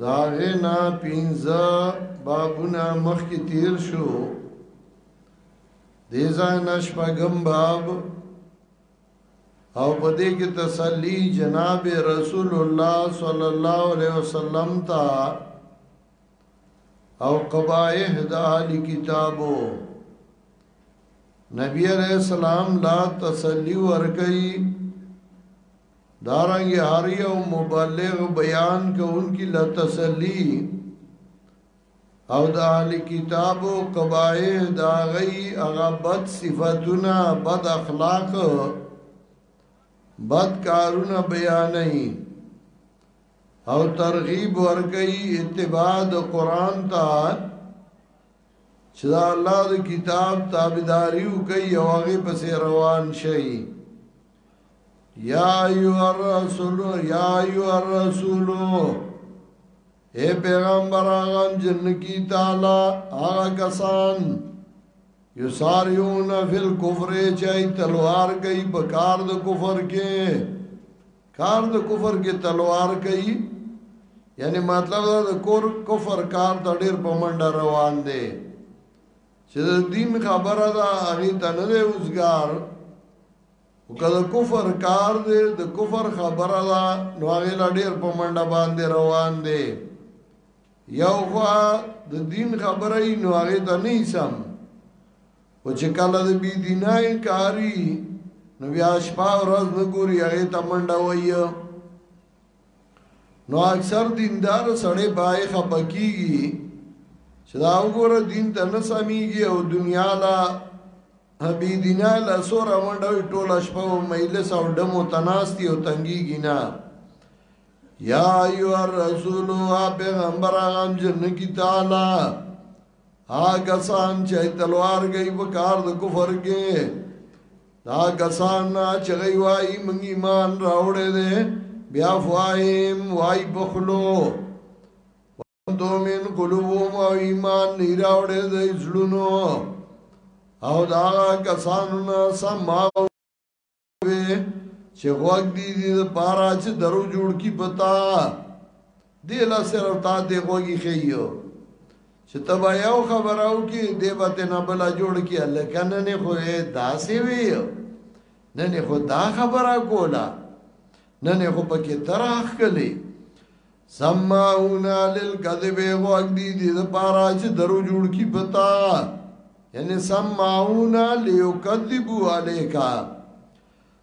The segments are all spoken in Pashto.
دا غینا پینزا بابونا مخ کی تیر شو دیزا نشپگم باب او پدې کې تسلی جناب رسول الله صلی الله علیه وسلم تا او قبایح د اهل کتابو نبی علیہ السلام لا تسلی ورکړي دارنګ هر یو مبلغ بیان کوونکی لا تسلی او د اهل کتاب او قبایح دا غي هغه بد صفاتونه بد اخلاق بد کارونه بیانې او ترغیب ورکي اتباع د قران ته چې دا الله د کتاب تابعداري کوي او هغه پسې روان شي یا ایو الرسول یا ایو الرسول اے پیغمبر آغام جن کی تعالی آغا کسان یو ساریون فی الکفر چای تلوار کئی بکار د کفر کے کار د کفر کې تلوار کوي یعنی مطلب دا د کور کفر کار ته ډیر په منډه روان دی چې د دین خبره ده هغه ته نه دی اوسګار او که د کفر کار دی د کفر خبره ده نو هغه لا ډیر په منډه باندې روان دی یو خوا د دین خبره یې نو هغه ته نه سم او چې کله د بی دینای کاری نو بیا شپه ورځ نه ګوري هغه ته منډه وایي نو اکثر دیندار سړی پای خپه کیږي چې دا وګوره دین ته نه سميږي او دنیا لا هبي دینا لا سوره منډوي ټوله شپه او مجلس او دمو تناستی او تنګي گینا یا ایو الرسول او پیغمبر غم جن کی تعالی آګه سان چې تلوار گئی په کار د کفر کې دا کسان چې غي وای مونږ ایمان راوړې دي بیا فوایم وای بخلو وندو من قلوبهم او ایمان نه راوړې دي زړونو او دا کسانو نه سما وي چې غوږ دي دي پارا چې درو جوړ کی پتا دی لا صرف تا دی غوږی خیو چې تبا یو خبراو کې دی به ته نه بلا جوړ کې لکن نه خو داسې وی نه نه خو دا خبره کولا نه نه خو پکې تراخ کلی سماونا للکذب غوږ دی دی د پارا چې درو جوړ کی پتا یعنی سماونا لیکذبوا علیکا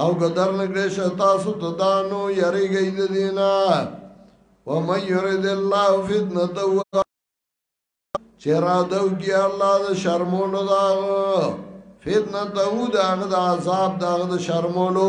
او که در نکړې شه تاسو ته دا نو یریږئ د دې نه ومن یرد الله فتنته چې را دو کی الله د شرمونو دا فتنته د هغه د عذاب د هغه د شرمونو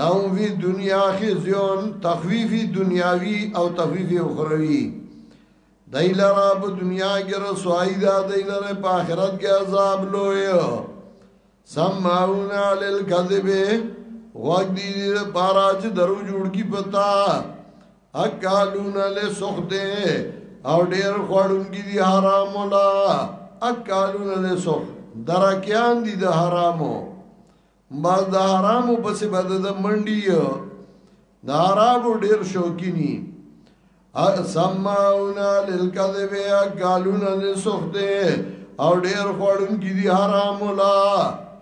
لهم فی دنیا خزیون تخویف دنیاوی او تخویف اخروی دای لرا په دنیا کې رسوایی دا دای لرا په آخرت کې عذاب لوی سمعونا للکذب وقت دی دی پارا چې درو جوړ کی پتا اکالون له سخته او ډیر خوړون کی دی حرام ولا اکالون له سخ درکیان دی د حرامو مال د حرامو پسې به د منډي د عربو ډیر شوقینی سمعونا للکذب اکالون لسخت او ډیر خوړون کی دی حرام لا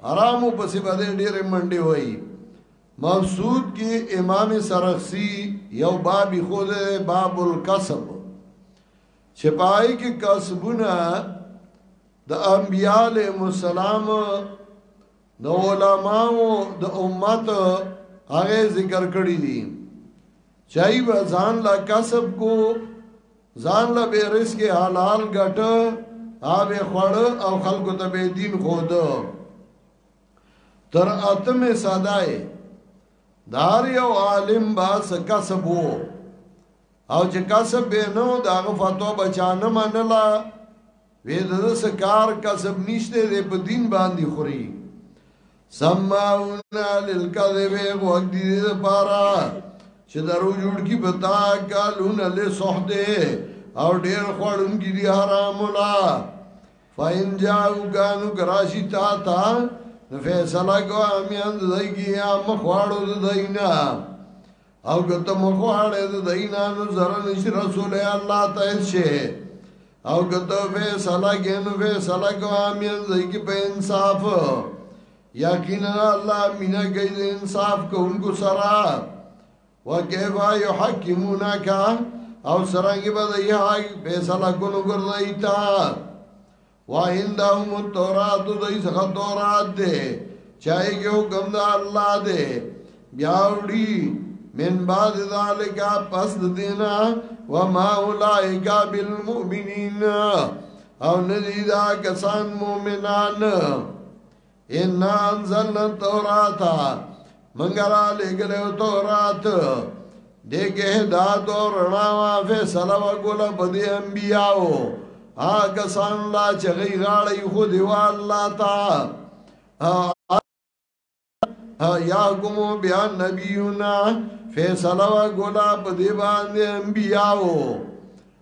حرام پسې به ډیر منډي وای مقصود کې امام سرخسی یو باب خو ده باب الکسب چې پای کې کسبونه د انبیاء علیهم السلام د علماو د امت هغه ذکر کړی دي چای به ځان لا کسب کو ځان لا به رزق حلال ګټ او به خړ او خلکو ته به دین خود تر اتمه صدای دار یو عالم با کسب وو او چې کسب به نو داغه فتوا بچانه منلا وې د څه کار کسب نشته دې په دین باندې خوري سمعون للکذب وقت دې لپاره چې درو جوړ کی بتا کالون له صحته او ډېر خوړون کی دي حرام ولا فاین جاو کانو کراشی تا تا فیصله کو امیان دای کی یا مخواړو دای نه او که ته مخواړې د دینا نو زره نشي رسول الله ته شي او که ته به صلاح کې نو به صلاح کو امین زګي په انصاف یقینا الله مینا کوي د انصاف کوونکو سره وکيفا يحكمونك او سرنګ به د یحق فیصله کولو ګرځي تا وعندهم التورات دوی څخه تورات ده چای کې حکم ده الله ده بیا وړي من بعد ذالک پس دینا وما اولائک بالمؤمنین او ندی دا کسان مومنان ان انزلنا التوراۃ منګرا لګلو تورات دغه هدایت او رڼا وا فیصله وکړه په دې انبیاو هغه سان لا چې غي غاړي خو دی والله تا یا کوم بیا نبیونا فیصله وکړه په دې باندې انبیاو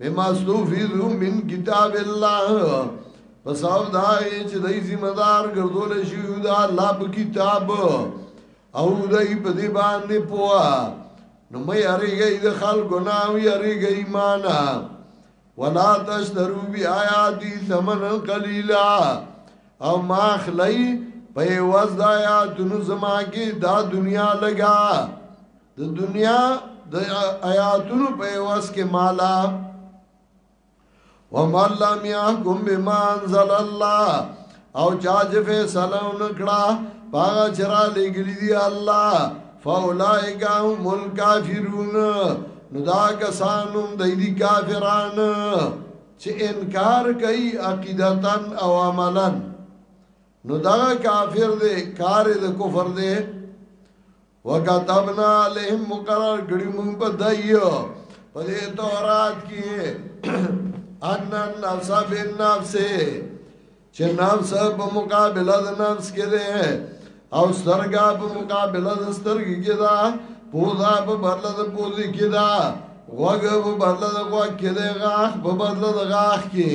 مما استوفیدو من کتاب الله په سبب دا چې دای ذمہ دار ګرځول شي دا الله په کتاب او دای په دې باندې پوها نو مې اړېږي د خلکو نه وی اړېږي ایمان ولا تشترو بی آیاتی ثمن قلیلا او ما خلی په وز د آیاتونو زما کې دا دنیا لګا د دنیا د آیاتونو په واس کې مالا ومن لم يحكم بما انزل الله او چا چې فیصله نکړه پاغه چرا لګلی دی الله فاولائک هم الکافرون نو دا کسانو د دې کافران چې انکار کوي عقیدتن او عملا نو دا کافر دی کار د کفر دی وکتبنا علیهم مقرر کړی مونږ په دایو په دې تورات کې ان النفس بالنفس چې نفس په مقابله د نفس کې دی او سترګا په مقابله د سترګې کې ده پوزا په بدله د پوزې کې ده غوږ په بدله د غوږ کې ده غاښ په بدله د غاښ کې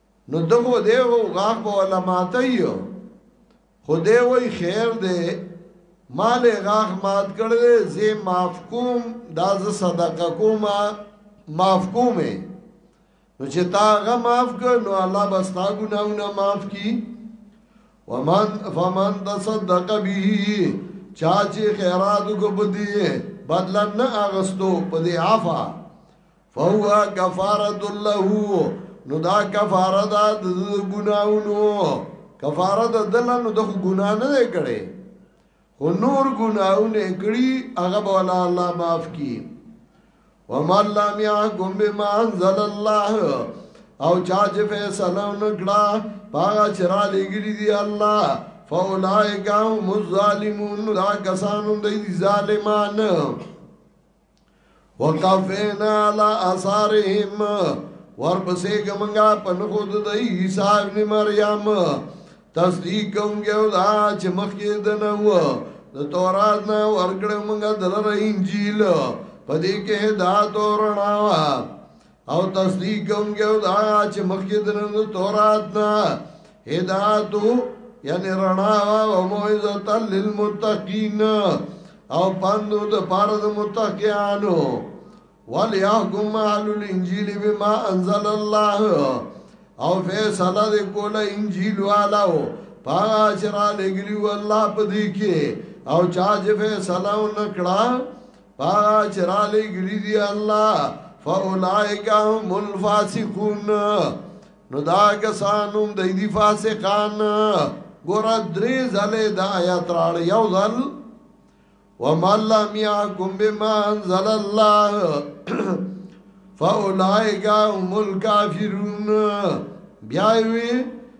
نو دغه دی او غاغ به ولا ماته یو خو دی وای خیر دی مال غاغ مات کړل زی معاف کوم دا ز صدقه کوم معاف کوم نو چې تا غا معاف کړ نو الله بس تا ګناونه معاف کی ومن فمن تصدق به چا چې خیرات کو بدی بدل نه اغستو په دی عفا فهو کفارت له نو دا کفاره ده د ګناونو کفاره ده دله نو د ګنا نه کړي خو نور ګناونه کړي هغه به الله معاف کی وما لم يحكم بما انزل الله او چا چې فیصله نکړه پاغه چرا لګری دی الله فاولائک هم الظالمون دا کسانو دی ظالمان وقفینا علی اثارهم ورپسې ګمنګا په نخو د عیسی ابن مریم تصدیق کومګه او دا چې مخکې د نه و د تورات نه ورکړې مونږه دلر انجیل په دې کې هدایت او رڼا او تصدیق کوونکی او دا چې مخکې درنو تورات نه هدایت یعنی رڼا او موعظه للمتقین او پندو د پاره د متقینانو وليحكم اهل الانجيل بما انزل الله او فیصله د کوله انجیل والو پاغا چرا لګلی والله پدې کې او چا چې فیصله ونکړه په هغه چې را لېږلي دي الله فاولائک هم الفاسقون نو دا کسان هم د دې فاسقان ګور درې ځلې دا آیات راړ یو ځل ومن لم يحكم بما انزل الله فاولائک هم الکافرون بیا وی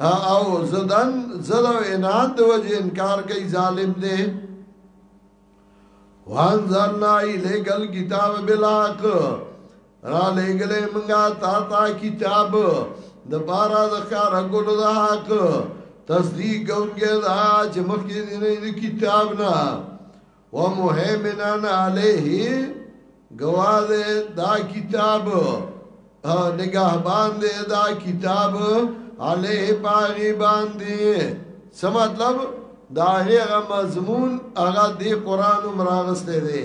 او زدن زد او انان د وجه انکار کوي ظالم دی وانزلنا الیک الكتاب بالحق را لګلې منګه تا تا کتاب د بارا د کار کولو د حق تصدیق کوونکی دا چې مخکې دې نه کتاب نه ومهیمنن علیه گواه دے دا کتاب نگاہ باندے دا کتاب علیه پاغی باندے سا مطلب دا هغه مضمون هغه دی قران مراغسته دی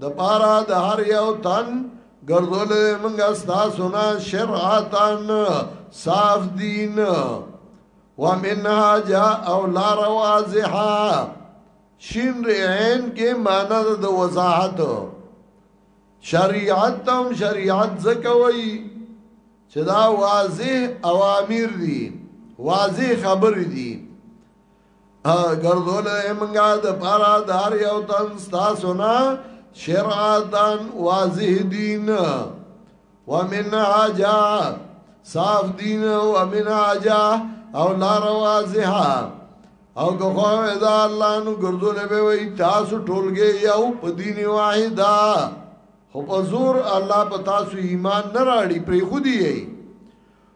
د پارا د هر یو تن ګرځول منګه ستاسو نه شرعتان صاف دین ومنها جاء او لا روازحا شین رعین کې معنی د وضاحت شریعت تم شریعت زکوي چې دا واضح اوامر دي واضح خبر دي ګرځول امنګا د پارا دار یو تن تاسو نه شرعتن واضح دین ومن عجا صاف دین ومن عجا او لار واضحه او که خو دا الله نو ګرځول به وي تاسو ټولګه یو په دین واحده خو په زور الله په تاسو ایمان نه راړي پری خودي یې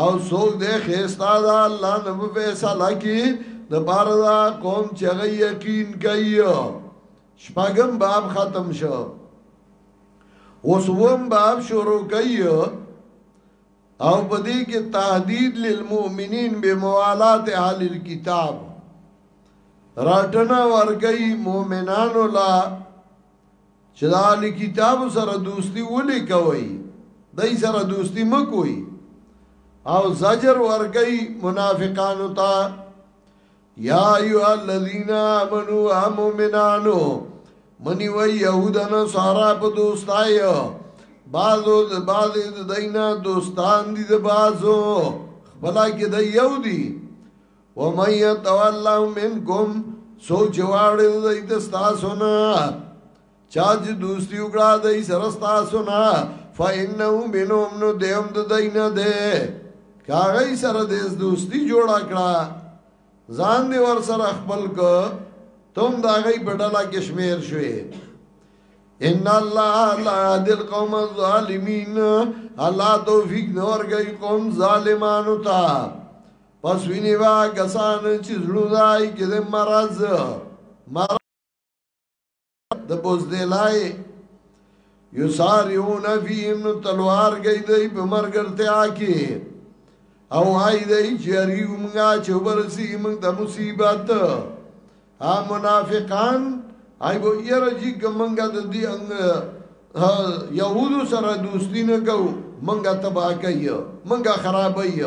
او څوک دې خيستا دا الله نه په فیصله کې د بار دا قوم چې غي یقین کوي شپږم باب ختم شو اوس ووم باب شروع کوي او په دې کې تهدید للمؤمنین بموالات اهل الكتاب راټنا ورګي مؤمنانو لا چې د اهل کتاب سره دوستی ولې کوي دای سره دوستی مکوي او زجر ورګي منافقانو ته یا ایو الذین آمنو امنانو منی و یهودن سارا په دوستای بازو د باز د دینا دوستان دي د بازو خپل کې د یو دي ومن يتولهم منكم سوچ واړې د دې دستا سنا چا چې دوستي وکړه د دې سره ستا سنا فإنه منهم نو دیم د دین ده کاغی سره د دوستي جوړ کړه ځان دی ور سره خپل کو تم دا غي پټلا کشمیر شوي ان الله لا دل قوم الظالمین الله توفیق نور گئی قوم ظالمانو ته پس ویني با کسان چې زړو دای کې د مرض مرض د بوزدلای یو ساریون فیم نو تلوار گئی دی په مرګرتیا کې او آی دی چې اریو مونږه چې ورسی مونږ د مصیبت ها منافقان هاي بو یره جی ګمنګا د دې انګ یهودو سره دوستی نه کو منګا تبا کوي منګا خرابای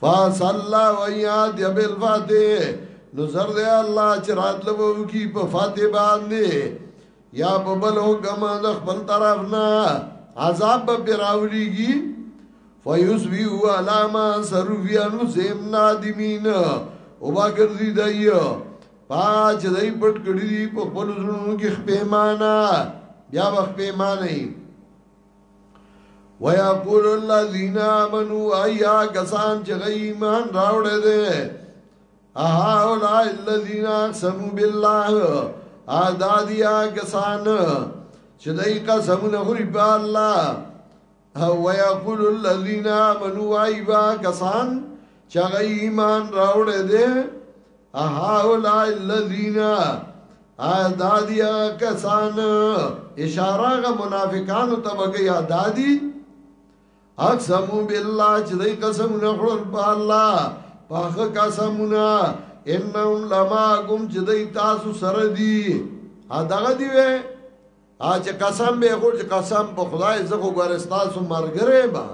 فصلا ویاد یبل فاتح نو زر دی الله چې راتلو کی په فاتح باندې یا په بل حکم د خپل طرف نه عذاب به پر راولېږي فیسبیو علاما سرویانو سیم نادمین او با ګرځي دای پاج دای پټ کړی دی په خپل زړونو کې خپېمانه بیا وخت پیمانه ويقول الذين امنوا ايا کسان چې ایمان راوړل دي هؤلاء الذين اقسموا بالله ادا دیا کسان چې دای قسمونه خوري په الله او ويقول الذين امنوا ايوا کسان چې ایمان راوړ دې هؤلاء الذين ادا دیا کسان اشاره غ منافقانو ته بګي ادا دي اقسمو بالله چې دای قسمونه خړل په الله پاخه قسمونه انهم لما کوم چې دای تاسو سره دی ا دغه دی وې ا چې قسم به خور چې قسم په خدای زه خو ګورستان سو مرګره ما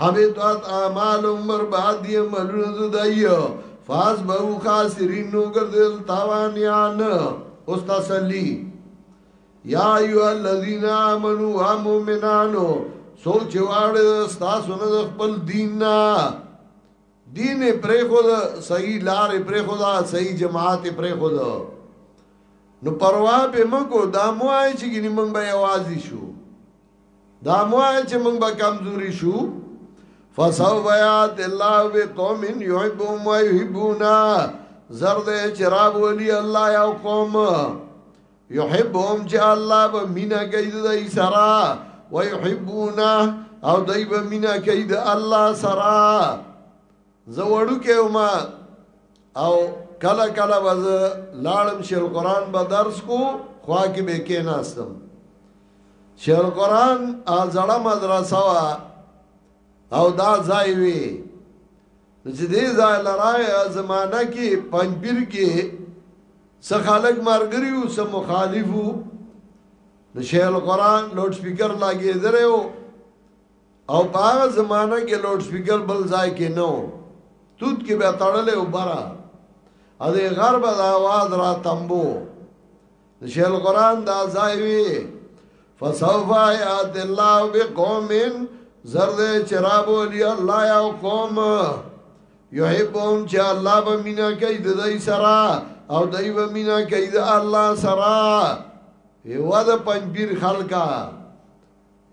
حبیتات اعمال عمر بعد دی ملونه دایو فاز بہو خاسرین نو گردل تاوانیان استاسلی یا ایها الذین آمنوا مؤمنانو څوک چې واړ تاسو نه خپل دین نه دین پرې خو دا صحیح لار پرې خو دا صحیح جماعت پرې خو دا نو پروا به مکو دا موای چې ګنې موږ به یوازې شو دا موای چې موږ به کمزوري شو فسو بیات الله به قوم یحبون و یحبونا زرد چراب ولی الله یو قوم یحبهم چې الله به مینا کوي د دې سره و یحبونا او دای به مینا کوي د الله سره زوړو کې ما او کله کله وز لاړم شیل قران به درس کو خوا کې به کې ناستم شیل قران ازړه مدرسه وا او دا ځای وی نو چې دې ځای لرای زمانہ کې پنځپیر کې څه خلک مرګري او څه مخالفو نو شیخ القرآن لوډ سپیکر لاګې درې او او په هغه زمانہ کې لوډ سپیکر بل ځای کې نه و توت کې به تړلې او برا ا دې غرب د आवाज را تمبو شیخ القرآن دا ځای وی فسوف یات الله بقوم زرد چراب ولی الله یو قوم یحبهم چې الله به مینا کوي د دای سره او دای به مینا کوي د الله سره یو د پنځیر خلکا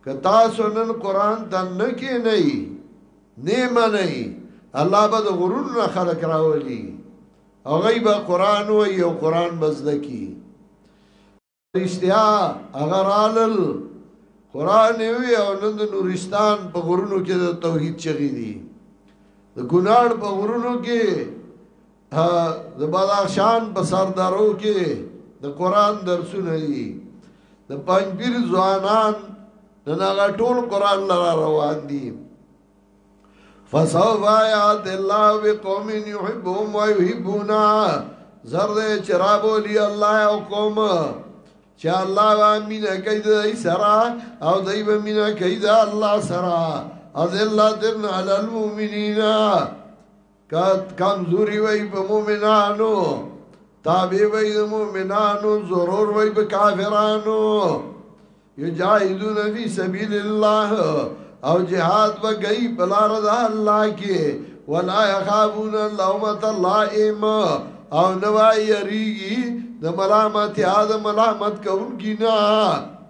که تاسو نن قران ته نه کې نه نه منئ الله به د غرور نه خلق راولي هغوی به قرآن وایي او قرآن به زده کړي رښتیا هغه رالل قرآن یې وایي او نن د نورستان په غرونو کې د توحید چغې دي د کونړ په غرونو کې د بدخشان په سردارو کې د قرآن درسونه دي د پنځپیر ځوانان نن هغه ټول قرآن لره روان دي فسوف آیات الله بقوم يحبهم ويحبونا زر دې چرابو لي الله او قوم چې الله وا مینا کوي د سرا او دای به مینا کوي د الله سرا اذلتن علی المؤمنین کات کمزوری وای په مومنانو تابع وای د مومنانو ضرور وای په کافرانو یجاهدون فی سبیل الله او جهاد و گئی بلار دا اللہ کی ولا یخافون لومت اللائم او نوائی یریگی دا ملامت یاد ملامت کون کی نا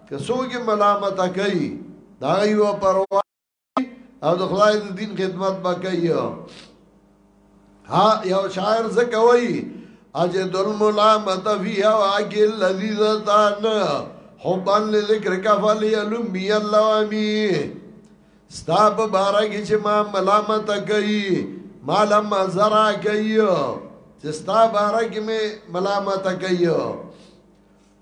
کسو کی ملامت کئی دا یو پروائی او د خدای د دین خدمت به کوي ها یو شاعر څه کوي اجه دل مولا متفی او اگل لذیذ تان حبان لذکر کفلی علم بی اللہ وامی ستا په بارا کې چې ما ملامت کوي ما لم زرا کوي چې ستا بارا کې مې ملامت کوي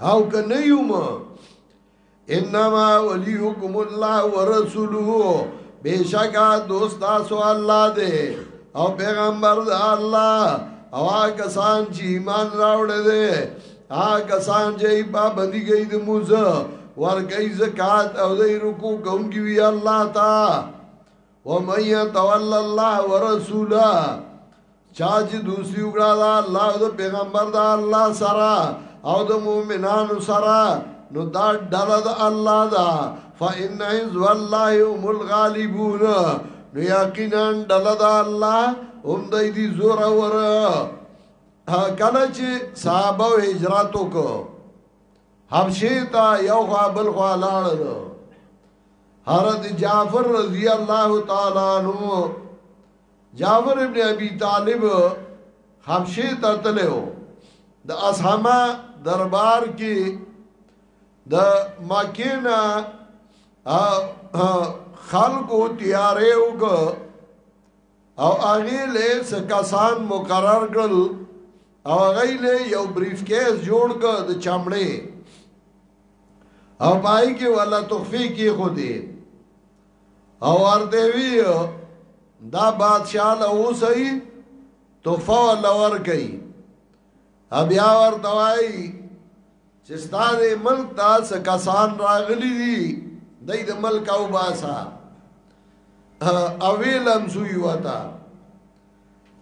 او کنه یوم انما ولیکم الله ورسوله بشکا دوست تاسو الله دې او پیغمبر د الله او هغه سان چې ایمان راوړل دي هغه سان چې په باندې گئی د موزه ورګي زکات او دې رکو کوم کی وی الله تا ومن يتول الله ورسوله چا چې دوسی وګړه دا الله او پیغمبر دا الله سره او د مؤمنانو سره نو دا ډله د الله دا فإن عز والله هم الغالبون نو یقینا ډله دا الله هم د دې زور ور کله چې صحابه هجرت وکړو حبشه ته یو خوا بل خوا لاړل حضرت جعفر رضی الله تعالی عنہ جعفر ابن ابي طالب حبشه ته تلو د اصحما دربار کې د مکینا خلقو تیارې وګ او هغه له څه کسان مقرر کړل او هغه له یو بریف کیس جوړ کړ د چمړې او پای کې ولا تخفی کې خو دې او ورته وی دا بادشاہ له اوسې تحفه لور کوي بیا ورته وای چې ستاره ملک ته څه کسان راغلي دي دای د ملک او باسا او ویلم زوی وتا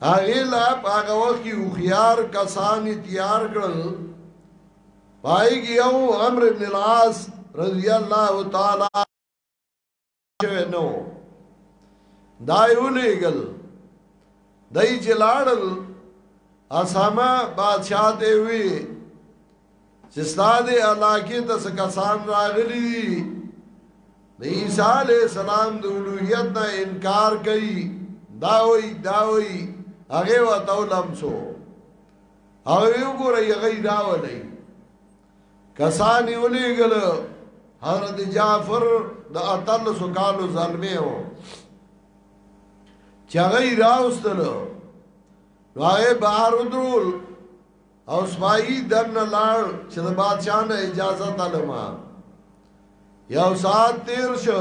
هغه لا هغه وخت کې خوخيار کسان تیار کړل پای کې یو امر ابن العاص رضی الله تعالی شوی نو دا یو لېګل دای چې لاړل اسامه بادشاہ دی وی چې ستاده علاقه ته څه کسان راغلي دي د عیسی علی السلام د اولوہیت نه انکار کوي دا وی دا وی هغه وته لمسو هغه وګورئ هغه دا ولې کسانی ولیګل حضرت جعفر د اتل سو کالو ظلمه و چغی راوستل راغه بهر درول او سپایی دن لار چې د بادشاہ نه اجازه طلبه یو ساعت تیر شو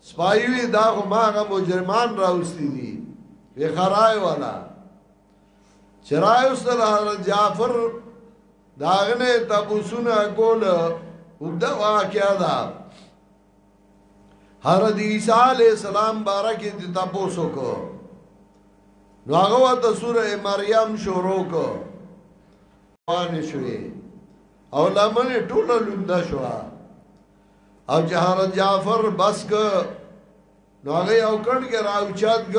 سپايي وي دا خو ما هغه مجرمان راوستي دي په خراي والا چرای وسل حضرت جعفر داغنه تبوسونه کول وګدا واقعا دا حضرت عیسی علی السلام بارکه د تبوسو کو نو هغه د سوره مریم شروع کو باندې شوې او لمنه ټوله لوندا شوه او چې حضرت جعفر بس ک نو هغه یو کټ کې راوچات ک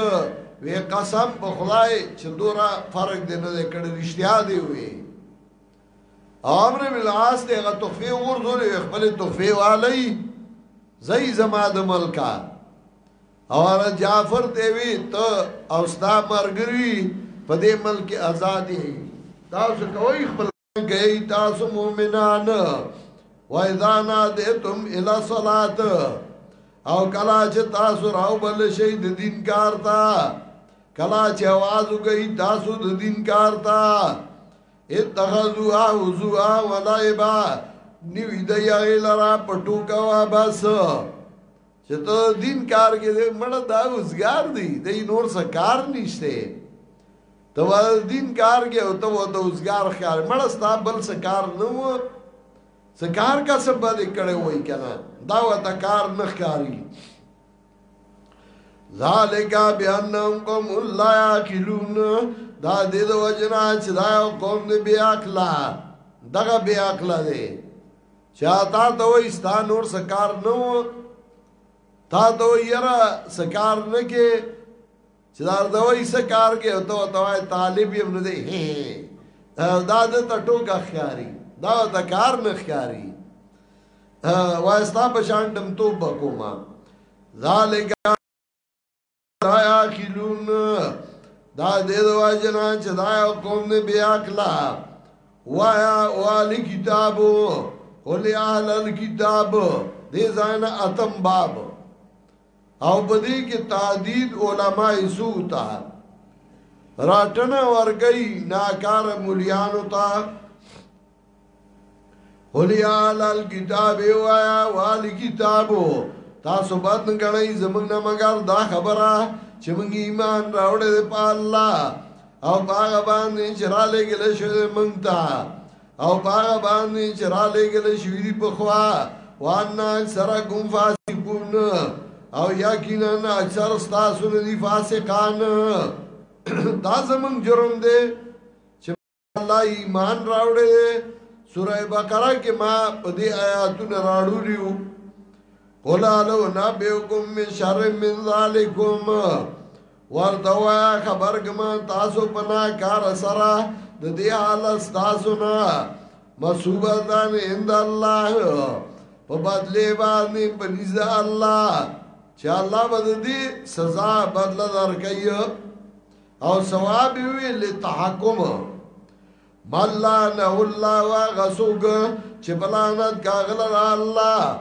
وی قسم په خدای چې دورا فرق دې نه کړی رښتیا دی وی امر بالعاص دې هغه تخفی ورزول خپل تخفی والی زئی زما د ملکا او را جعفر دی وی ته او ستا مرګری په دې ملک آزادې تاسو کوی خپل گئی تاسو مومنان و اذا نادیتم الى صلات او کلا چې تاسو راو بل شي د دین کار تا کلا چې आवाज وکي تاسو د دین کار تا اتخذوا حضوا ولعبا نیوی د یغی لرا پټو کوا بس چه ته دین کار کې دې مړه دا اوزګار دی دې نور څه کار نشته ته ول دین کار کې او ته وته اوزګار خیال مړه ستا بل څه کار نه و څه کار کا څه بده کړه وای کنه دا وته کار نه ښکاری ذالک بیانهم قوم لا یاکلون دا دې د وجنا چې دا قوم دې بیا اخلا دغه بیا اخلا دی چا تا ته وای ستا نور سکار نه و تا ته وای یرا سکار نه کې چې دا ته وای سکار کې او ته ته وای طالب یې نه دی دا د ټټو کا خیاري دا د کار نه خیاري وای ستا په شان دم تو بکوما ذالک لا یاکلون دا دې د واجنا چې دا قوم نه بیا کلا وایا والی کتابو اولی اهل الكتاب دې ځان اتم باب او بدی کې تعدید علماء سو ته راټنه ورګي ناکار مليانو ته قل یا اهل الكتاب وایا وال کتابو تاسو بد غړی زمنګ نه مګر دا خبره چې موږ ایمان راوړې په الله او هغه باندې چې را لګل شوی موږ ته او هغه باندې چې را لګل شوی دی په خوا وانا سره کوم فاسقون او یقینا اکثر تاسو نه دي فاسقان دا زمنګ جرم دی الله ایمان راوړې ده سوره بقره کې ما په دې آیاتونو راړولیو قل لو نبئکم من شر من ذالکم ورته وا خبر کما تاسو پنا کار سره د دې حال تاسو نه مسوبتان عند الله په بدلې باندې پنځه الله چې الله بده دي سزا بدله درکې او ثواب وی لتحکم ملا نه الله وا غسوګ چې بلانت کاغل را الله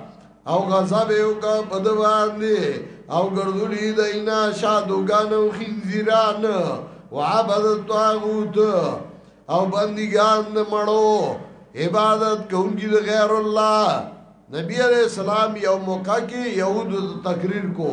او غضب یو کا بدوان دی او ګردولی دینا شادوګان او خنزیران وعبد الطاغوت او بندگان مړو عبادت کوونکی د غیر الله نبی علیہ السلام یو موقع کې یهود تقریر کو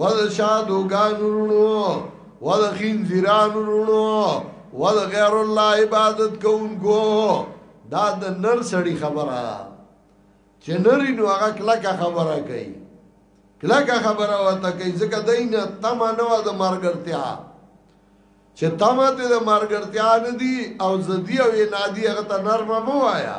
و د شادوګانو رونو و د خنزیرانو رونو و د غیر الله عبادت کوونکو دا د نر سړی خبره چې نری نو هغه کلکه خبره کوي کلکه خبره وته کوي ځکه دین تمه نه و د مرګرتیا چې تمه ته د مرګرتیا نه دی او زدی او نادی هغه ته نرمه مو وایا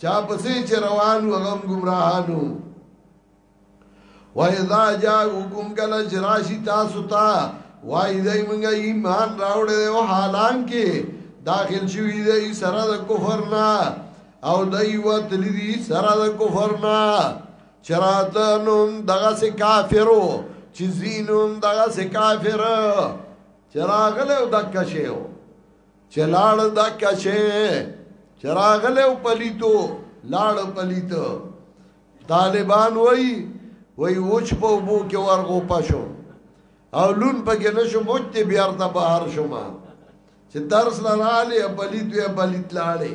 چا پسې چې روان و غم گمراهانو وایذا جاءکم کل جراشی تاسو ته وای دای مونږه ایمان راوړې او حالان کې داخل شوی دی سره د کفر نه او دای وتلی دی سره د کفر نه چراتنون دغه سي کافرو چې زینون دغه سي کافر چراغله دکشه چې لاړ د کشه چراغله او پلیتو لاړ پلیتو طالبان وای وای وچ په بو کې ورغو پښو او لون په کې نشو موچ ته بیا ته بهر شوما چې درس لاله پلیتو پلیت لاړې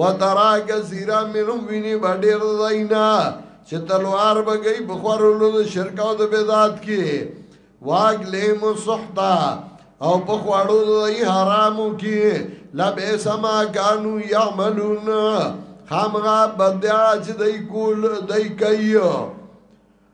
وترا کثیرا منهم ویني به ډېر ځای نه چې تلوار به کوي په خورولو د شرک او د بدعت کې واګلهم سحتا او په خوړو د حرامو کې لبه سما کانو یعملون خامغا بدعا چې دای کول دای کوي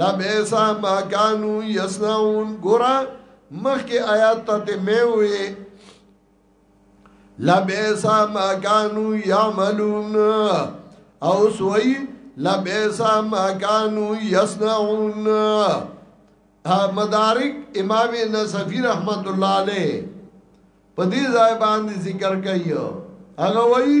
لبئس ما کانو یسنعون ګورا مخکې آیات ته ته مې وې لبئس ما کانو یعملون او سوئی لبئس ما کانو یسنعون مدارک امام نصفی رحمت الله علیه په دې ځای باندې ذکر کوي هغه وایي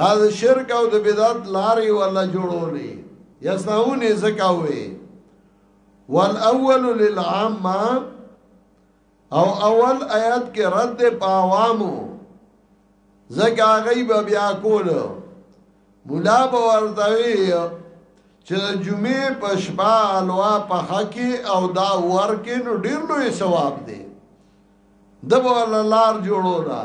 دا د شرک او د بدعت لارې ولا جوړولې یسناونه زکاوي والاول للعامه او اول آیات کې رد په عوامو زکه غیب بیا کول مولا به ورتوي چې جمعې په شپه الوا په حقي او دا ورکې نو ډیر لوی ثواب دی د بوله لار جوړولا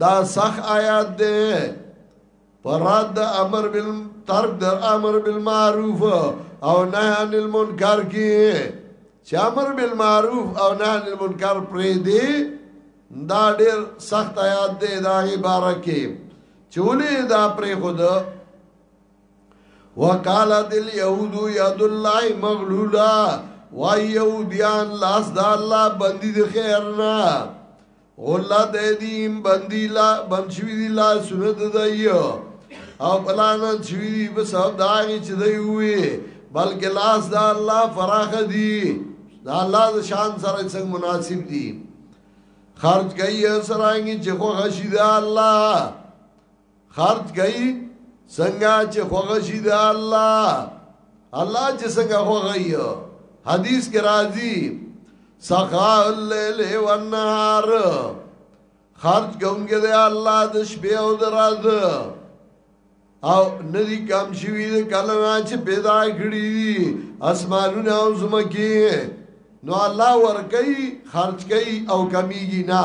دا سخ آیات دے پر رد دا امر بل ترک در امر بالمعروف او نهی عن المنکر کی چې امر بالمعروف او نهی عن المنکر پرې دی دا ډېر سخت آیات دی دا عبارت کې چې ولې دا پرې خود وقالت اليهود يد الله مغلوله وای یو بیان لاس د الله بندي د خیر نه غلت ایدیم بندی لا بند شوی دی لا سونه د دی او بلانت شوی دی په سبب د هغې چې دی ووی بلکې لاس د الله فراخه دی د الله د شان سره څنګه مناسب دی خرج کوي سرانګي چې خو غشي د الله خرج کوي څنګه چې خوغه شي د الله الله چې څنګه خوغه یي حدیث کې راځي سخا الليل والنهار خرج کوونکی دی الله د شپې او د ورځ او ندی کم شوی د کله نه چې پیدا کړی دي اسمانونه او زمکه نو الله ورکي خرج کوي او کمیږي نه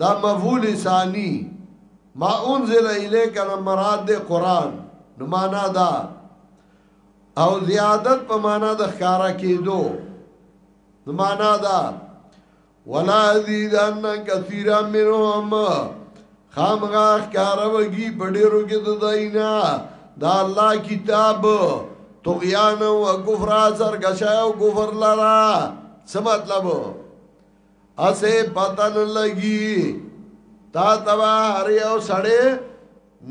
دا مفعول ثانی ما انزل الیک نه مراد ده قران نو معنا دا او زیادت په معنا د ښکارا کېدو نو معنا دا ولا زیدن کثیرا منهم خامغا ښکارا وږي په ډیرو کې د داینا دا الله کتاب طغیان او کفر اثر کشای او کفر لرا څه مطلب اسه پتا نه لګي تا تبا هر یو سړی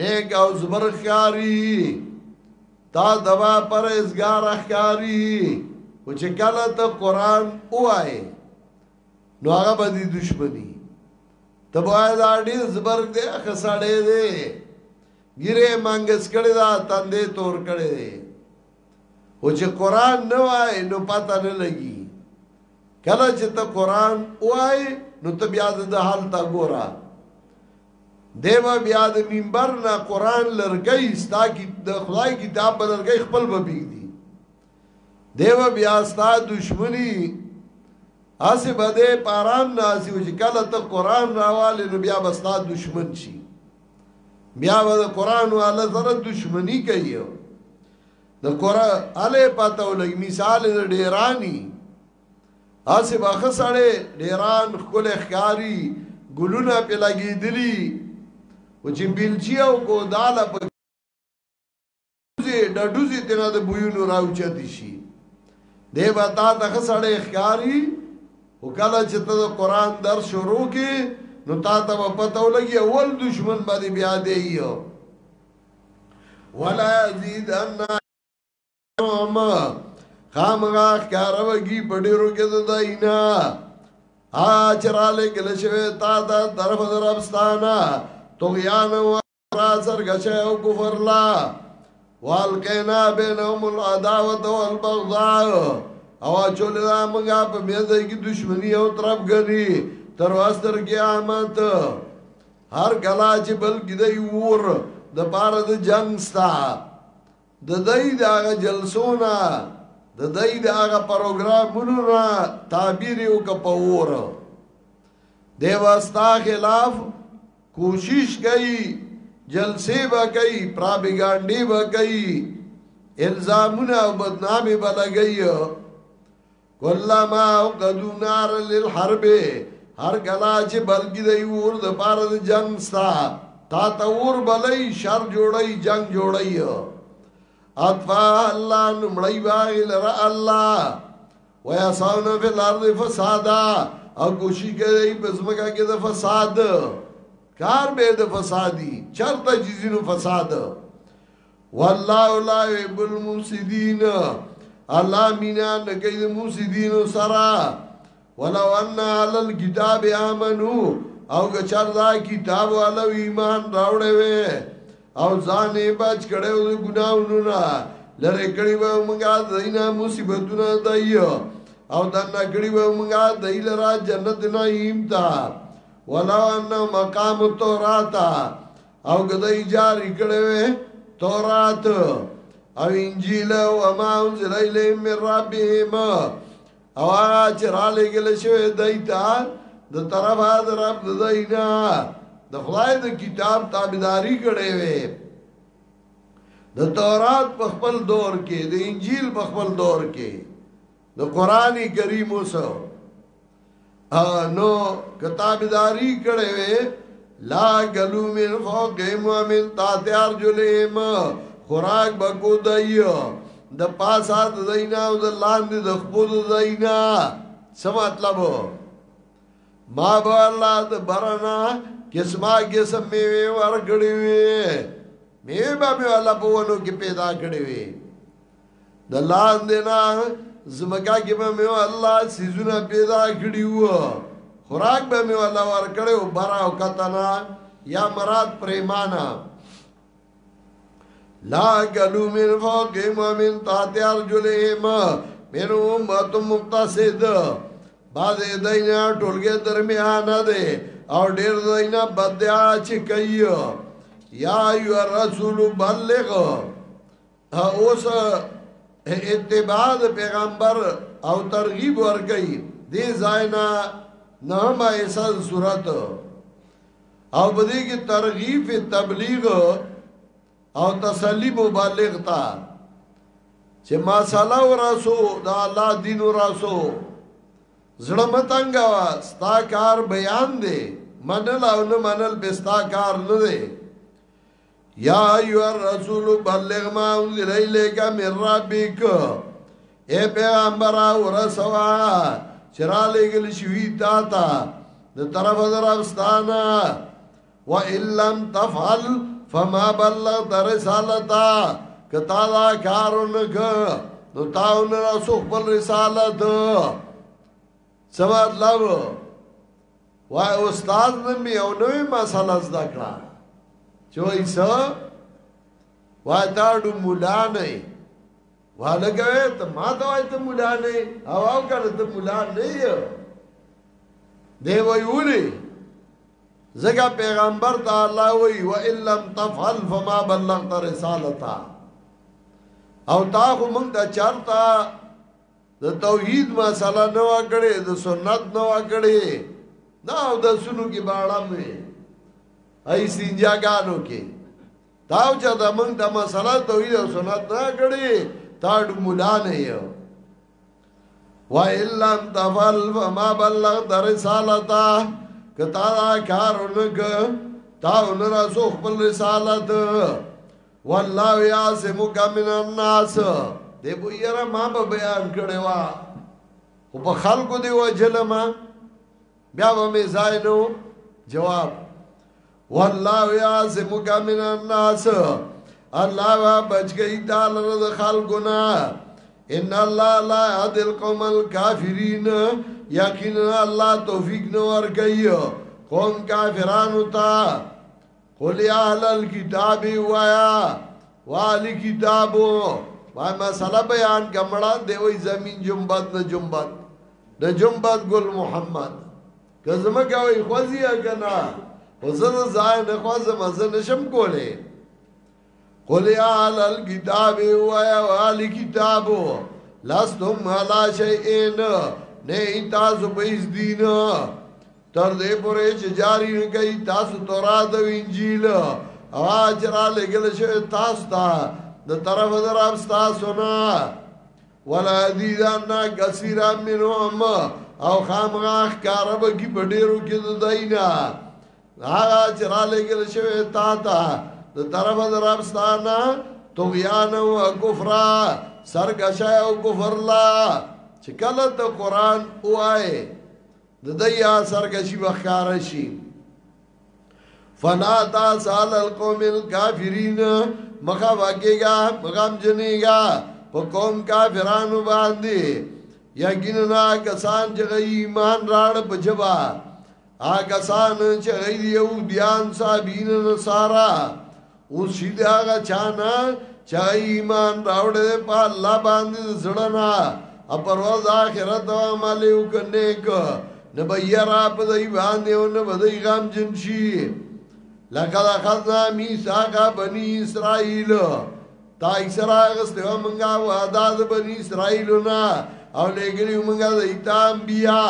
نیک او زبر خیاری تا تبا پر ازگار خیاری او چې کله ته قران وای نو هغه به دي دشمنی ته وای دا ډیر زبر دی خسړې دی ګیره منګس کړي دا تندې تور کړي دی خو چې قران نه وای نو پته نه لګي کله چې ته قران وای نو ته بیا د حال تا ګورا دیو بیا د منبر نه قران لرګي ستا کی د خدای کتاب لرګي خپل به بي دي دیو بیا ستا دشمنی اسی بده پارام نازی و چې کله ته قران راواله نو بیا بستا دشمن شي بیا به د قران والا سره دښمنی کوي د قران اله پته ولګ مثال د ډیرانی اسه باخه سړی ډیران خپل ښکاری ګلونه په لګیدلی او چې بیلچی او ګوداله په ډډوزې ډډوزې تینا د بویونو راوچتې شي دی به تا ته ښه سړی ښکاري خو کله چې ته د قرآن درس شروع کې نو تا ته به پته ولګي اول دشمن به دې بیا دی یو ولا یزیدن ما خامغا ښکاره وږي په ډېرو کې د داینا آ چراله ګل شوی تا ته درف درفستانه طغیان و رازر گچه او کفر لا والقینا بینهم العداوت والبغضاء او چول دا منگا پا میزه کی دشمنی او طرف گنی تر واستر قیامت هر کلا چې بل کې دی ور د پاره د جنگ ستا د دای د هغه جلسونه د دای د هغه پروګرامونو نه تعبیر یو کپور دی واستا خلاف کوشش کوي جلسې به کوي پراپګانډې به کوي الزامونه او بدنامي به لګي کلمه او قدو نار للحرب هر کلا چې بلګي دی ور د پار د جنگ ستا تا ته ور بلې شر جوړي جنگ جوړي اطفا الله نمړی باغ لرا الله ويسعون فی الارض فسادا او کوشش کوي په ځمکه کې د فساد کار به د فسادي چرته جزینو فساد والله لا يحب المفسدين الله مینا نه کوي د مفسدینو سره ولو ان على الكتاب امنو او ګچر دا کتاب والو ایمان راوړې وې او ځان یې بچ کړی او د ګناهونو نه لرې کړی به مونږه دینه مصیبتونه دایو او دا نګړی به مونږه دای لرا جنت نعیم تا ولو ان مقام تورات او ګدای جاری کړی وې تورات او انجیل او ما انزل الیهم من ربهم او هغه چې را لېږل شوی دی ته د طرف حاضر رب د دینا د خدای د کتاب تابعداري کړې وي د تورات په خپل دور کې د انجیل په خپل دور کې د قران کریم اوسه نو کتابداری کړي وي لا غلو من فوق مؤمن تا تیار جلیم خوراک بکو دایو د پاسا د زینا او د لاندې د خپل زینا څه مطلب ما به الله د برنا قسمه قسم میوه ورګړی وي میوه به الله په ونو کې پیدا کړی وي د لاندې نه زمکا کې به مې الله سيزونه پیدا کړی وو خوراک به مې ولا ور کړی او برا او کتنا یا مراد پریمانا لا گلو من فوقهم ومن تحت ارجلهم من امت مقتصد بعض دینا ټولګه درمیانه ده او ډیر دینا بدیا چې کوي یا ایو رسول بلغ اوس اتباع پیغمبر او ترغیب ورګي دې زاینا نامه ایسل صورت او بده کې ترغیب تبلیغ او تسلی مبالغ تا چې ما سالا ورسو دا الله دین ورسو زړه متنګا ستا کار بیان دی منل او نه منل بستا کار نه دی یا ایو الرسول بلغ ما انزل الیک من ربک اے پیغمبر او رسوا چرا لګل شوی تا تا د طرف درفستانا و ان لم تفعل فما بلغت رسالتا کتا دا کارونک نو تاون رسو خپل رسالت څه مطلب وای استاد نن می او نوې مسله زده کړه چې وای څه وای دا د مولا نه والګه ته ما ته وای ته مولا نه او او کړه ته مولا نه یو دی وای ولي زګه پیغمبر ته الله وای و ان لم تفعل فما بلغت رسالته او تا خو موږ د چرتا د توحید مساله نه وکړي د سنت نه وکړي دا او د سونو کې باړه مې ای سینجا غانو کې دا او چې دا موږ د مساله توحید او سنت نه کړي تا د مولا نه یو و الا تفل فما بلغت رسالتا کتا دا کارونه ک تا ولرا سو خپل رسالت والله یعصمک من الناس دی بو یرا ما به بیان کړي وا خو په خلکو دی وجل ما بیا به می زاینو جواب والله یعصمک من الناس الله وا بچګی تعالی د خلکو نه ان الله لا يهدي القوم الكافرين یقینا الله توفیق نور کوي قوم کافرانو ته قل یا اهل الكتاب وایا وال کتابو وای مسله بیان کمړان دی وای زمين جنبت نه جنبت د جنبت ګل محمد که زما کوي خوځي کنه خو زه ځای نه خوځم زه نشم کوله قل یا اهل الكتاب و یا اهل کتاب لستم علی شیئین نه تاسو په هیڅ دین تر دې پورې چې جاری نه کوي تاسو تورات او انجیل اواز را لګل شوی تاسو ته د طرف درام تاسو نه ولا دیدان کثیرا منهم او خامغه کارب کی په ډیرو کې د داینا هغه چې را لګل شوی تا ته د طرف د رب ستانه طغیان او کفر سرګشا او کفر لا چې کله ته قران وای د دیا سرګشي بخار شي فلا تاسال القوم الكافرين مخا واګيګا مغام جنيګا په قوم کافرانو باندې یقینا کسان چې ایمان راړ په جواب هغه کسان چې غیر یهودیان صابین نصارا او سید هغه چانا چې ایمان راوړل په الله باندې زړنا او پر ورځ آخرت او عمل وکنه ک نه به یرا په دی باندې او نه به دی غم جن شي لقد اخذنا ميثاق بني اسرائيل تا اسرا غستو منګه وعده د بني اسرائيلونه او لګري منګه د ایتام بیا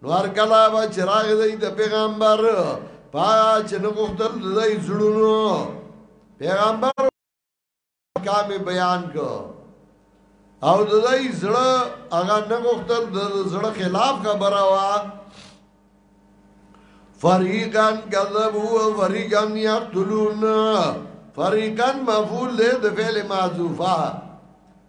نو هر کله به چې راغی دی د پیغمبر پا چې نه غوښتل دی زړونو پیغمبر کام بیان کو او د دای زړه هغه نه غوښتل د زړه خلاف خبره وا فریقان کذبوا و فریقان یقتلون فریقان مفعول له د فعل معذوفه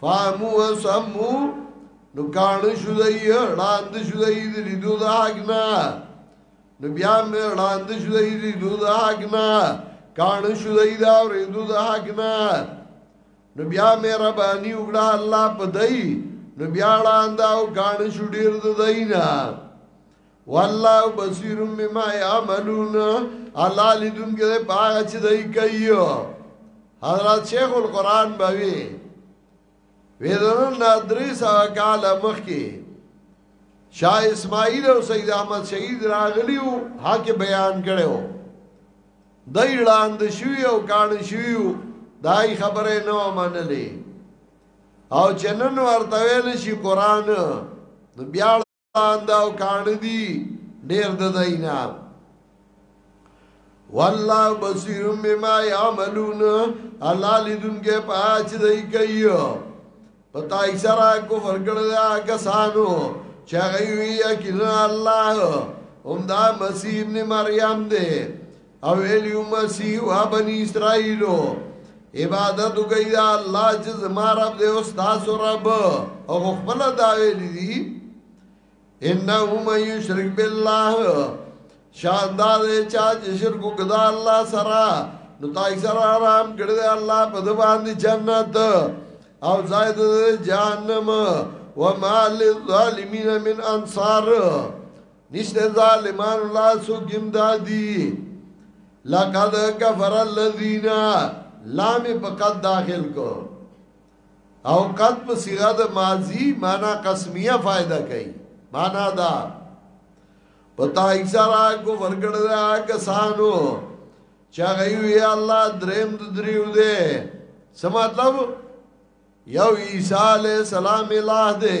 فامو سمو نو کان شو دی وړاند شو دی د لیدو د حق نه نو بیا مې وړاند شو دی د لیدو د حق نه کان شو دی دا ورېدو د حق نه نو بیا مې ربانی وګړه الله په دی نو بیا وړاند او کان شو ډیر د دینه والله بصیر بما یعملون الله لیدون کې باغ چې دای کوي حضرت شیخ القران بوي ویدنن نادری سا کال مخ کې شاہ اسماعیل او سید احمد شهید راغلیو حق بیان کړو دای لاند شوی او کان شوی دای خبره نو منلې او چنن ورته ویل شي قران نو بیا دا کاڼه دي ډېر د دینه والله بصیر بما يعملون الله لیدون کې پاج دی کوي پتا یې سره کو فرګړ دا کسانو چې غوي یقینا الله هم دا مسیح ابن مریم دی او ویلی مسیح و بنی اسرائیلو عبادت وکړئ دا الله چې زما رب دی او تاسو رب او خپل دا ویلی دي انه من یشرک بالله شاندار چا چې شرک وکړ الله سره نو تای سره آرام کړی دی الله په د باندې جنت او زائد جهنم و ما للظالمین من انصار نشته ظالمان لا سو گم دادی لقد کفر الذین لام په قد داخل کو او قد په صيغه د ماضی معنا قسمیه فائدہ کوي معنا دا پتا ایسارا کو ورګړ دا کسانو چا غوی الله دریم د دریو دے سمطلب یو عیسی علیہ السلام الہ دے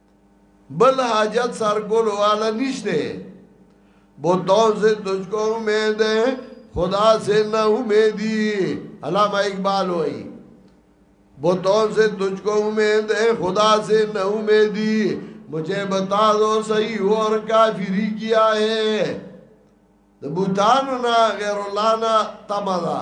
بل حاجت سر گلو آل نشتے بوتوں سے تجھ کو میں دے خدا سے نہ امیدی علامہ اقبال ہوئی بتوں سے تجھ کو امید ہے خدا سے نہ امیدی مجھے بتا دو صحیح ہو اور کافری کیا ہے بوتانو نا غیر اللہ نا تمہ دا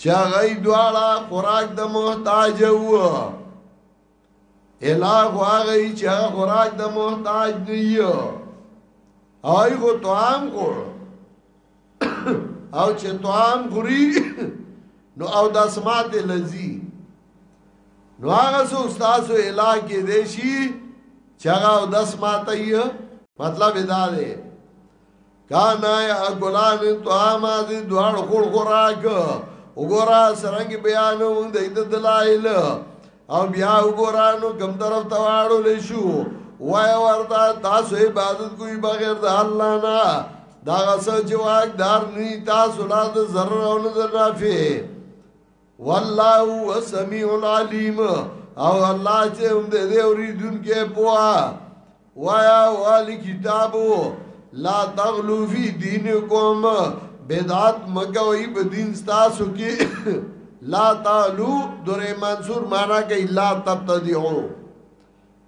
چې هغه دواړه خوراک د محتاج وو الہ هغه چې خوراک د محتاج نه یو آی خو توام کو او چې توام غری نو او د اسمات لذي نو هغه سو استاد سو الہ کې دیشي چې هغه د اسمات یې مطلب ادا دی کانا یا ګلان طعام دې دوړ خور خوراک وګورا سرنګ بیان وون د دې دلایل او بیا وګورا نو کم طرف ته واړو لشو وای ورته تاسو عبادت کوی بغیر د الله نه دا غسه چې واګدار نه تاسو لا د ذره او نظر نافع والله هو سميع العليم او الله چې هم دې اوریدونکو پوها وایا وال کتابو لا تغلو فی دینکم بدعت مګوي په دین تاسو کې لا تعلو در منصور معنا کوي لا تبتدعو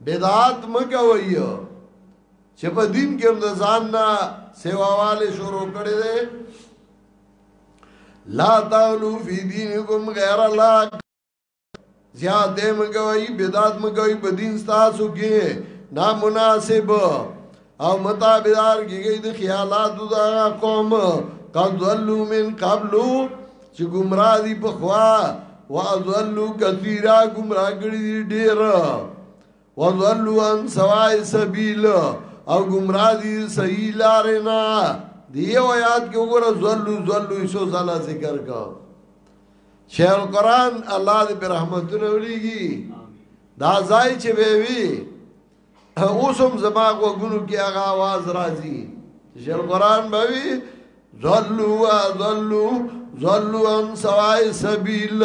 بدعت مګوي چې په دین کې هم ځان نه سیواواله شروع کړي لا تغلو فی دینکم غیر الله زیاد مګوي بدعت مګوي په دین تاسو کې نا مناسب او متابدار کیږي د خیالاتو دا قوم قد ظلوا من قبل چې گمراه دي په خوا واضلوا كثيرا گمراه کړي دي ډېر وضلوا عن سواء سبیل او گمراه دي صحیح لارې نه دی یو آیات کې وګوره زلو زلو ایسو زلا ذکر کا شیخ القران الله دې پر رحمتونه ولېږي دا ځای چې به وی اوس هم زما وګونو کې هغه आवाज راځي شیخ القران به وی زلو زلو زلو ان سوای سبیل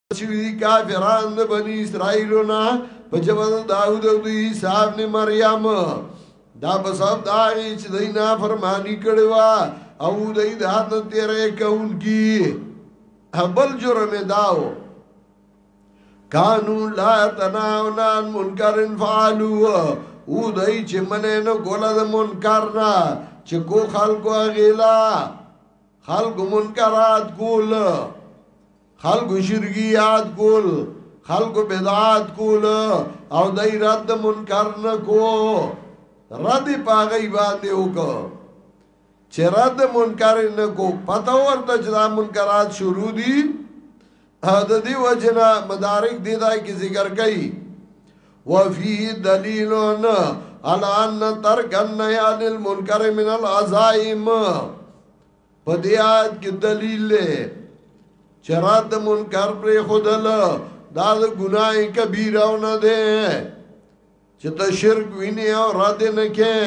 چې وی کافران د بنی اسرائیلو نه په جبل داوود او دوی صاحب نه مریم دا په سب دای چې دوی نه فرمانی کړي وا او دوی د حد تیرې کوونکی ابل جرم داو کانو لا تناونان منکرن فعلو او دوی چې منه نو ګولا د منکر نه چې کو خلکو غیلا خلکو منکرات ګول خلکو شرکیات کول خلکو بدعات کول او دای رد منکر نه کو رد پاغی باندې وکړه چې رد منکر نه کو پته ورته چې دا منکرات شروع دي د دې وجنه مدارک دی دای کی ذکر کړي وفي دلیلون على ان ترک النهي عن المنکر من العزائم په دې آیت کې دلیل دی چې رد منکر پر خودل دا د ګناه کبیره نه ده چې ته شرک ویني او رد نه کې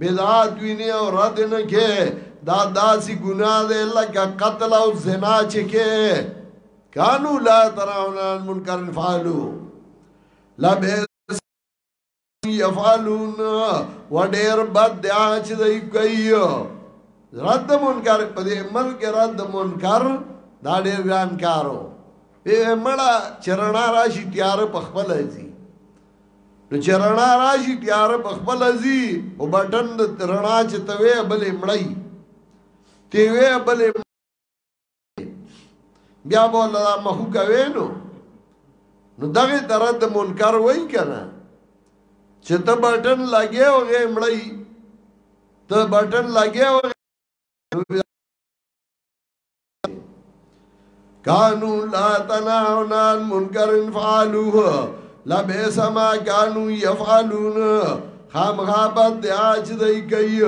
بدعات ویني او رد نه کې دا داسې ګناه ده لکه قتل او زنا چې کې کانو لا تراون المنکر فعلوا لبئس یفعلون و ډیر بد دی هغه چې دوی کوي رد منکر په دې ملک رد منکر دا ډیر ګران کارو په مړه چرنا راشي تیار په خپل ځي نو چرنا راشي تیار په خپل ځي او بټن د رڼا چې توې بلې مړی تیوې بلې بیا به الله مخ کوي نو نو دغه درد منکر وای کنه چې ته بټن لګي او غي مړی ته بټن لګي او کانو لا تناون عن منکر فعلوه لبئس ما کانو يفعلون خامخابت دی اج دی کوي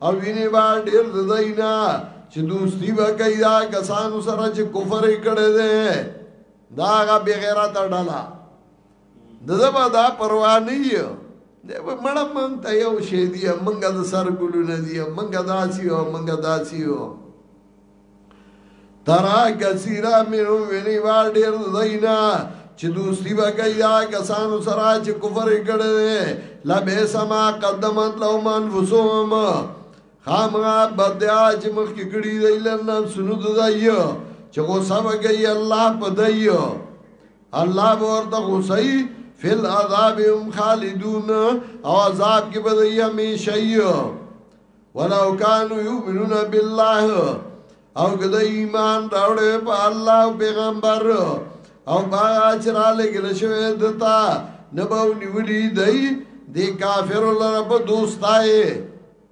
او ویني با ډیر د دینا چې دوستی به کوي دا کسانو سره چې کفر یې کړی دی دا هغه بې غیرته ډله د ده به دا پروا نه وي دی به مړه مونږ ته یو شی دی مونږ د سر ګلونه دي مونږ داسې یو مونږ داسې یو ترا کثیره منو ویلی وا ډیر زینا چې دوستی وکړي دا کسانو سره چې کفر کړي لا به سما قدمت لو من وسوم خامغه بدیا چې مخ کې کړي دی لنه سنو دایو چې غوسه وکړي الله په دایو الله ورته غوسه فل عذاب هم خالدون او عذاب کې به دی همیشه یو ولو کانو یؤمنون بالله او که د ایمان راوړې په الله او پیغمبر او باغا چرا لګل شوی دتا نباو نیولی دی دی کافر لره په دوستای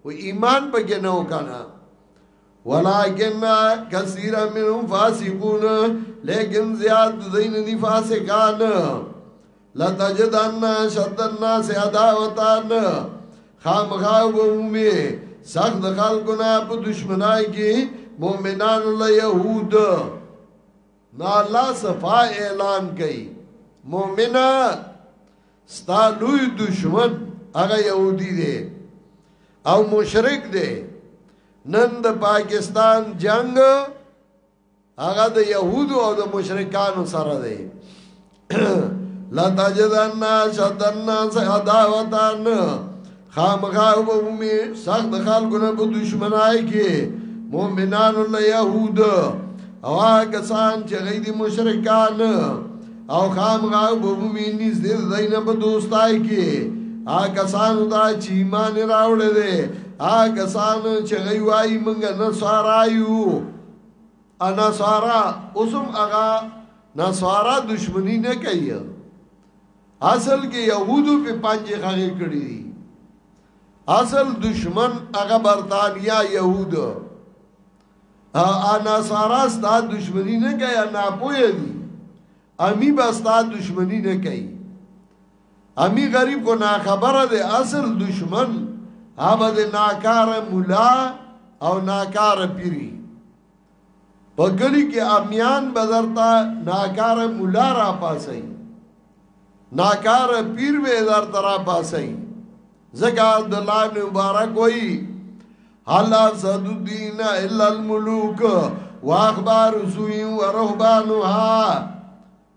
و ایمان پکې نه وکانا ولکن کثیر منهم فاسقون لیکن زیاد زین دی فاسقان لتجدن اشد الناس عداوتان خامخا وومي سخت د خلکو نه په دشمنای کې مؤمنانو له يهود نو الله صفا اعلان کوي مؤمنا ستا لوی دشمن هغه يهودي دی او مشرک دی نن د پاکستان جنگ هغه د يهودو او د مشرکانو سره دی لا تجدن شد الناس عداوتان خامخا او بومی سخت خلقونه په دشمنای کې مؤمنان الله يهود او هغه سان چې غي دي مشرکان او خامخا او بومی نږدې زینب دوستای کې هغه سان دا چې ایمان راوړل دي هغه سان چې غي وای مونږ نه سارایو انا سارا اوسم اغا نصارا دشمنی نه کوي اصل کې يهودو په پنځه خغه کړی دي اصل دشمن هغه برتانیا يهود انا سارا ستا دشمنی نه کوي نه پوي دي امي بستا دشمنی نه کوي امی غریب کو ناخبره دی اصل دشمن هغه د ناکار مولا او ناکار پیری په ګلی کې امیان بازارتا ناکار مولا را پاسي ناکار پیر به زار ترا پاسي زګا عبد الله مبارک وای حلا صد الدین الا الملوک واخبار سوی ورهبانها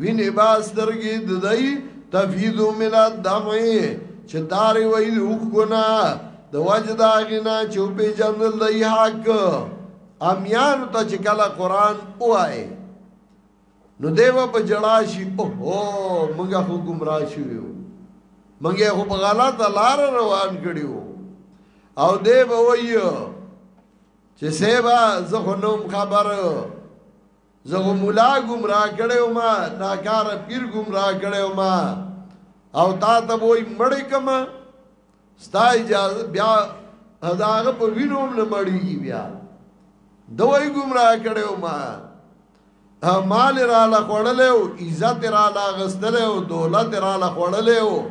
وینې به سترګې د دی تفیدو من الدمع چې دارې وی د اوښکونه د وجه د هغې نه چې وپېژندل دی حق امیانو ته چې کله قرآن ووایې نو دی به په ژړا شي اوهو موږ خو ګمراه شوي یو موږ یې خو په غلطه لاره روان کړي وو او دی به وایي چې سیبا زه خو نوم خبر زه خو مولا گمراه کړی او ما ناکاره پیر گمراه کړی او ما او تا ته وای مړی کما ستا اجازه بیا هزاره په وینوم نه مړیږي بیا دوی گمراه کړی او ما مال را لخوړلې او عزت را لاغستلې او دولت را لخوړلې او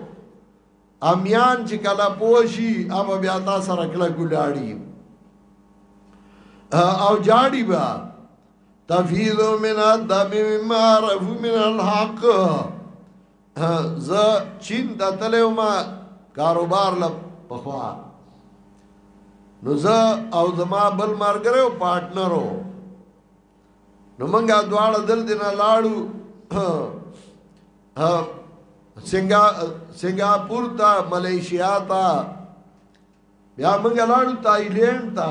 اميان چې کله پوه شي هغه بیا تا سره کلک ولاړي او جاړي با تفیض من الدم مما عرف من الحق ز چین د تلو ما کاروبار ل پخوا نو ز او زما بل مارګرو پارټنرو نو منګه دواړه دل دینا لاړو سنگا سنگاپور تا ملیشیا تا بیا منګه لاړو تایلند تا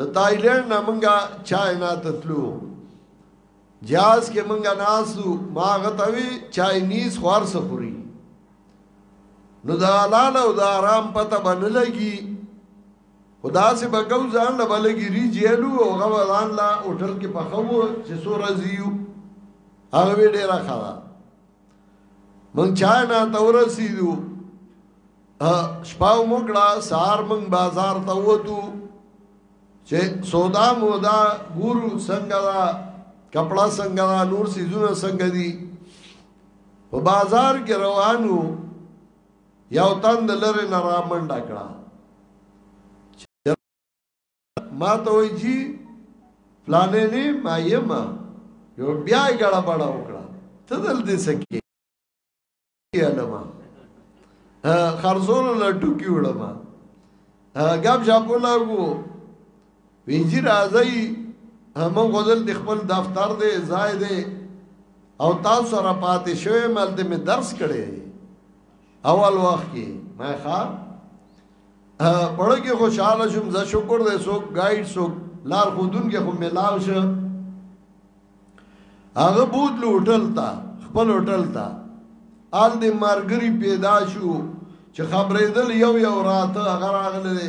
د تایلند نه منګه چاینا ته تلو جاز کې منګه ناسو ما غتوي چاینیز خوار سفوري نو دا لاله او دا آرام پته باندې لګي خو داسې به کوو ځان له به لږې وریجې الو او هغه به ځان له هوټل کې پخوو چې څو ورځې یو هغه به ډېره ښه ده مونږ چاینا ته ورسېدو شپه مو کړه سهار مونږ بازار ته ووتو چې سودا مودا ګورو څنګه ده کپړه څنګه ده نور سیزونه څنګه دي په بازار کې روانو یو تن د لرې نه را منډه کړه ما ته وایي جی فلانې نه ما یم یو بیا یې ګړه بړه وکړه ته دلته څه کې علما خرزول لټو کې وړما ګام شاپو لاګو وینځي راځي هم غزل د خپل دفتر دی ځای دی او تاسو سره پاتې شوی مل دې می درس کړي اول وخت کې ما ښا پړګي خوشاله شوم زه شکر دې سو ګایډ سو لار خودون کې هم ملاو شه هغه بود لو هوټل تا خپل هوټل تا آل دې مارګری پیدا شو چې خبرې دل یو یو راته هغه راغله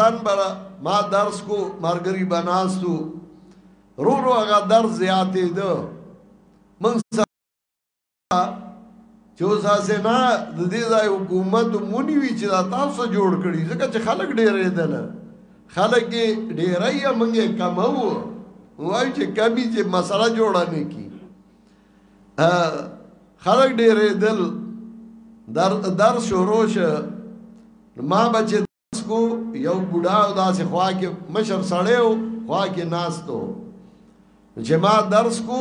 تن بر ما درس کو مرګري بناستو رو رو هغه درس زیاتې ده من سره چې اوس اسه نه د دې ځای حکومت مونږ وی چې تاسو جوړ کړی ځکه چې خلک ډېرې ده نه خلک ډېرې یا مونږه کمو وای چې کمی چې مسله جوړه نه کی خلک ډېرې دل در در شروع شه ما بچ کو یو بوډا او داسې خوا کې مشر سړی او خوا کې ناستو چې ما درس کو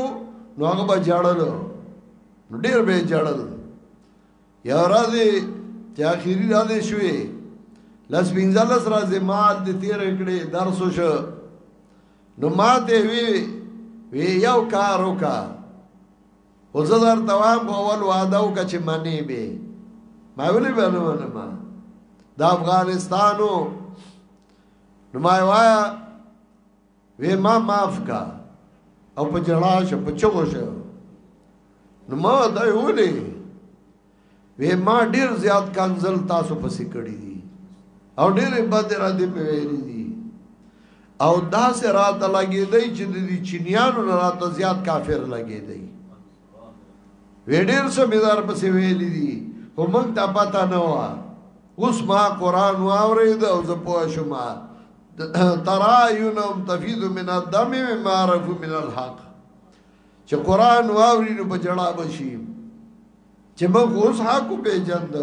نو هغه به جړل نو ډیر به جړل یا راځي چې اخیری راځي شوې لس پنځلس راځي ما د تیر کړي درس شو نو ما ته وی وی یو کار وکړه او زه درته وایم په اول وعده وکړه چې منې به ما ولې به نه منم د افغانستانو نو ما وایا وې ما معاف کا او په جړا شو په چغو شو نو ما دا ولې وی ما ډیر زیات کنزل تاسو پسې کړی دي او ډیر بد را دي په ویری دي او دا سه راته لګی دی چې د دې چینیانو راته زیات کافر لګی دی وی ډیر سه بيدار پسې ویلی دي خو موږ ته پتا نه و اوس ما قران واورید او زه پوه شوم ترایونم تفیض من الدم مما عرفوا من الحق چې قران واوري نو په جړا بشي چې موږ اوس حق په جند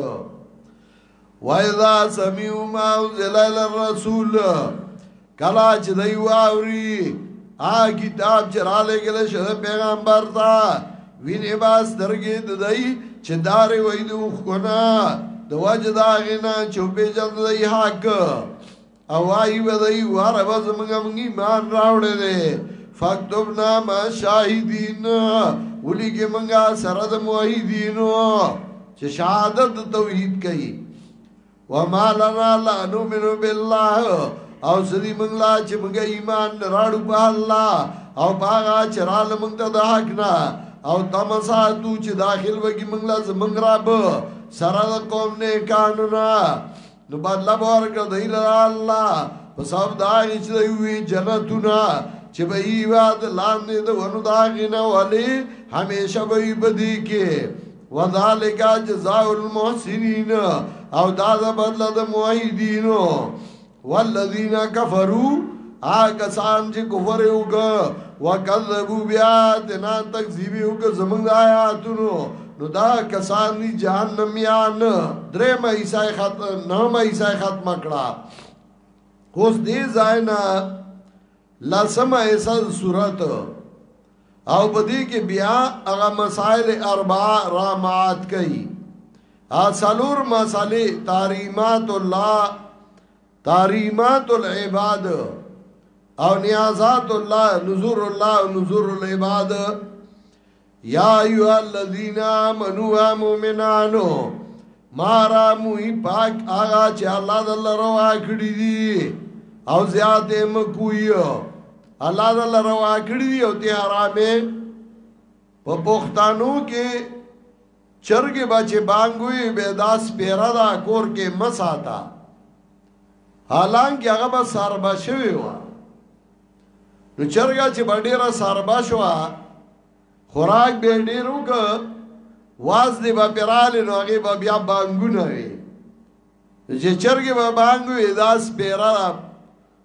وایذا سمعوا ما انزل الرسول کلا چې دی واوري آ کتاب چې را لګل شه پیغمبر تا وینې باس درګې د دی چې دارې وای د وښکونه د وجه دا غنا چې په جند دی حق او وایي به دی واره به زمونږ مونږ ایمان راوړی دی فاکتبنا ما شاهدین ولیږي مونږه سره د موحدینو چې شهادت توحید کوي وما لنا لا نؤمن بالله او سړي مونږ لا چې مونږ ایمان راړو په الله او باغا چې را لمونږ ته د حق نه او تمسا تو چې داخل وګي مونږ لا زمونږ رب سره د قوم نه قانونا نو بدلا به ورکړه دی لرا الله په سبب دا هغې چې دی وي جنتونه چې به یې وه د لاندې د ونو د هغې نه ولې همیشه به یې په دې کې وذالک جزاء المحسنین او دا د بدله د موحدینو والذین کفروا هغه کسان چې کفر یې وکړ وکذبوا بآیاتنا تکذیب یې وکړ زموږ د آیاتونو نو دا کسان دي جهنميان درې مې عیسی ختم نه مې عیسی ختم کړه اوس دې ځای نه لسمه ایسه صورت او بدی کې بیا هغه مسائل اربع رامات کړي اصلور مسالې تحریمات الله تاریمات العباد او نیازات الله نذور الله نذور العباد یا ایو الذین آمنوا مؤمنانو مارا موی پاک آغا چې الله د الله روا کړی دي او زیات هم کوی الله د الله روا کړی دي او ته حرامه په پښتنو کې چرګې به چې بانګ وي به دا سپیره دا کور کې مه ساته حالانکه هغه به سربه شوی وه نو چرګه چې به ډېره سربه شوه خوراک به ډېر وکړ واز دې به پرالې نو هغې به بیا بانګونه وي چې چرګې به بانګ وي دا سپیره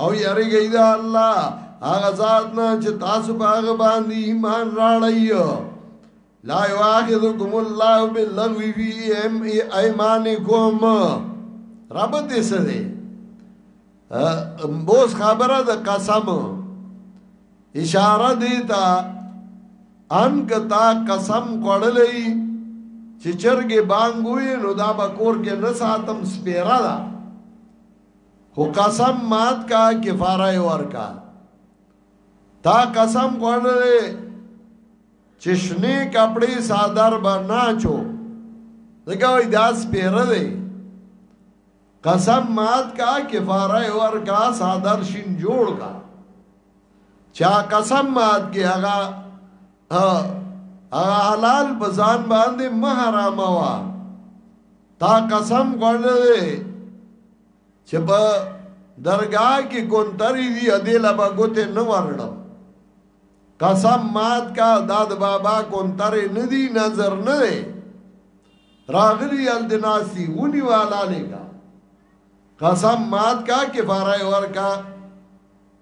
او یریږئ د الله هغه ذات نه چې تاسو په هغه باندې ایمان راړی لا یواخذکم الله باللغو فی ام ایمانکم رب دې سره بوس خبره د قسم اشاره دی تا ان کتا قسم کړلې چې چرګې بانګوي نو دا بکور کې نه ساتم سپیرا ده خو قسم مات کا کفاره ورکا تا قسم خوړلې چې شنه کپڑے صادر به نه چو دګوي داس پیره دی قسم مات کا کفاره ورکا صادر شین جوړ کا چا قسم مات کې هغه هغه حلال بزان باندې مه حرامه وا تا قسم خوړلې دی چې په درگاه کې کونتری دی ادې لا به ګوتې نه ورړم قسم مات کا داد بابا کونتری نه دی نظر نه دی راغلی ال دناسی ونی والا لګا قسم مات کا کفاره ورکا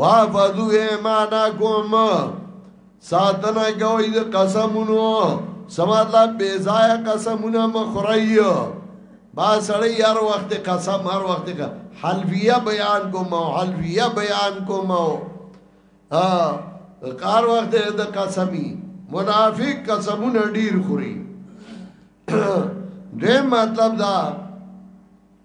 وحفظو ایمانکم ساتنه کوي د قسمونو سمالا بے ځای قسمونه مخری با سړی هر وخت قسم هر وخت حلفیه بیان کوم او حلفیه بیان کوم او کار وخت د قسمی منافق قسمونه ډیر خوري دې مطلب دا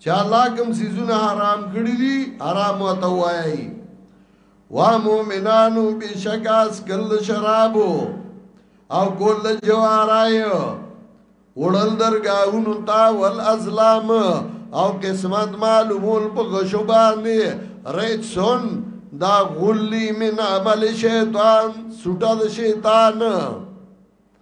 چې الله کوم سيزونه حرام کړی دي حرام وته وایي وا مؤمنانو بشک اس کل شرابو او کول جوارای وړل درگاونو تا ول ازلام او قسمت معلومول په غشو باندې ریتسون دا غلی من عمل شیطان سوټه د شیطان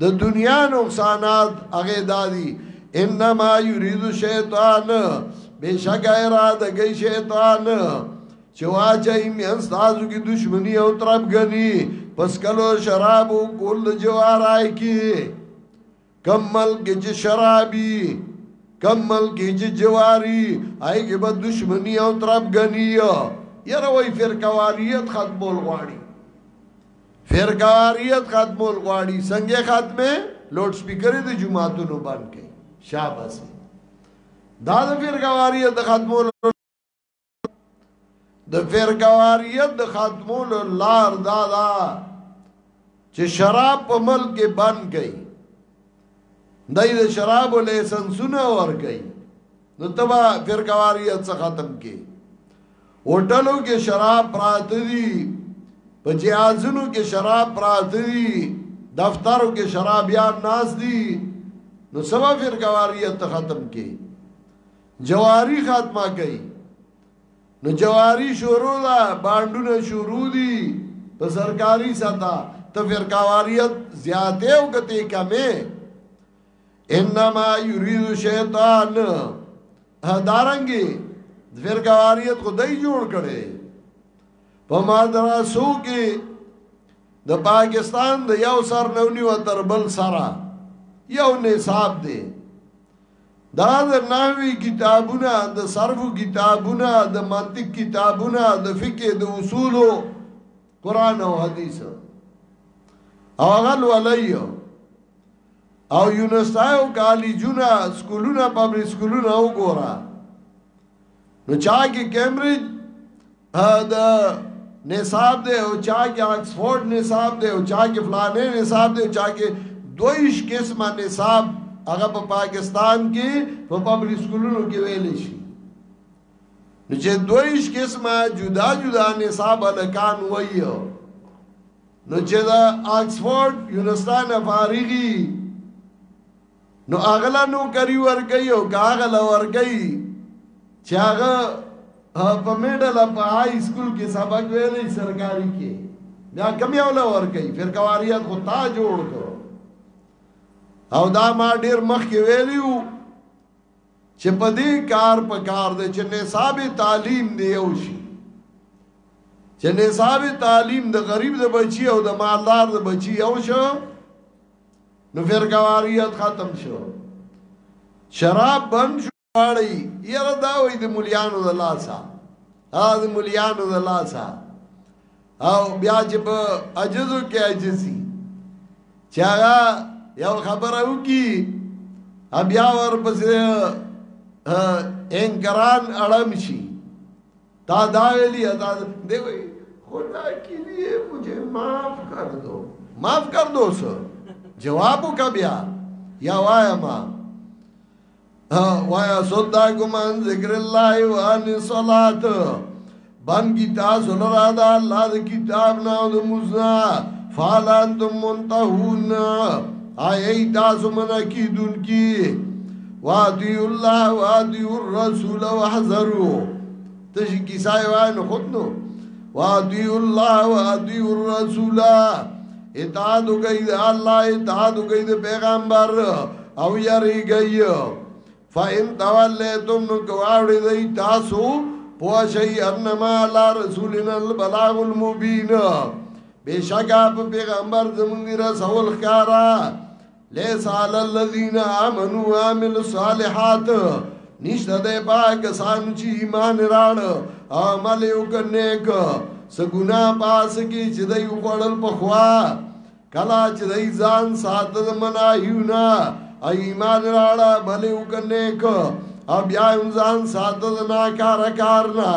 د دنیا نقصانات هغه دادی انما یرید شیطان بشک اراده کوي شیطان چې واچي میان تاسو کې دښمنی او ترپ غني پس کلو شراب او کول جوارای کې کمل کې چې شرابي کمل کې چې جواری آی کې به دښمنی او ترپ غني یره وای فرقواریت ختمول غواړي فرقواریت ختمول غواړي څنګه ختمه لوډ سپیکر د جمعاتونو باندې کوي شاباس دا د فرقواریت ختمول د فرقواریت ختمول لار دا دا چې شراب په ملک باندې کوي دای د شراب لایسنسونه ورکړي نو تبا فرقواریت څخه ختم کې هوټلو کې شراب پراته دي په جهازونو کې شراب پراته دي دفترو کې شراب یا ناز دي نو سبا فرقواریت ختم کې جواری خاتمه کوي نو جواری شروع ده بانډونه شروع دي په سرکاري سطح ته فرقاواریت زیاته او کته کمه انما یرید شیطان دارنګي فرقاواریت خدای جوړ کړي په مدرسو کې د پاکستان د یو سر نونی و تر بل سره یو نصاب دی دا د نحوی کتابونه د صرف کتابونه د منطق کتابونه د فقه د اصولو قران او حدیث اغل ولی او یونیورسيټي او کالجونه سکولونه پبلک سکولونه وګوره نو چا کې کیمبرج دا نصاب دی او چا کې اکسفورد نصاب دی او چا کې فلانه نصاب دی چا کې دویش قسمه نصاب هغه په پاکستان کې په پبلک سکولونو کې ویل شي نو چې دویش قسمه جدا جدا نصاب الکان وایو نو چې دا اکسفورد یونستان فارغي نو اغلا نو کری ورګي او کاغلا ورګي چې هغه په میډل په های سکول کې سبق ویلې سرکاري کې بیا کم یو لا ورګي پھر کواریات خو تا جوړ کو او دا ما ډیر مخ کې ویلیو چې په دې کار په کار دی چې نصاب تعلیم دی او شي چې نصاب تعلیم د غریب د بچي او د مالدار د بچي او شو نو فرقواریت ختم شو شراب بند شو اړی یره دا وای د مليانو د لاسا ها د مليانو د لاسا او بیا چې په عجزو کې عجزي چې هغه یو خبره وکي بیا ورپسې انکران اړم شي تا دا ویلی ادا دی وی خدا کی لیے مجھے معاف کر دو معاف کر دو سو جوابو کا بیا یا وایا ما وایا صدا گمان ذکر اللہ وانی صلات بن کی تاسو لرا دا اللہ دا کتاب نا دا مزنا فالا انتم منتحون آئی تاسو منا کی دن کی وادی الله وادی الرسول وحذرو تشی کیسای وای نو خود نو وادی الله وادی الرسول اطاعت وکړئ د الله اطاعت وکړئ د پیغمبر او یریږئ فإن تولیتم نو کواړی دی تاسو پوښی انما علی رسولنا البلاغ المبین بشکا په پیغمبر زمونږ رسول ښکارا ليس على الذين آمنوا وعملوا الصالحات نشته ده با کسان چې ایمان راړ او عمل یو کنيک سګونا پاس کې چې دوی وړل په خوا کلا چې دوی ځان ساتل منا یونا ایمان راړ عمل یو کنيک او بیا ځان ساتل نا کار کارنا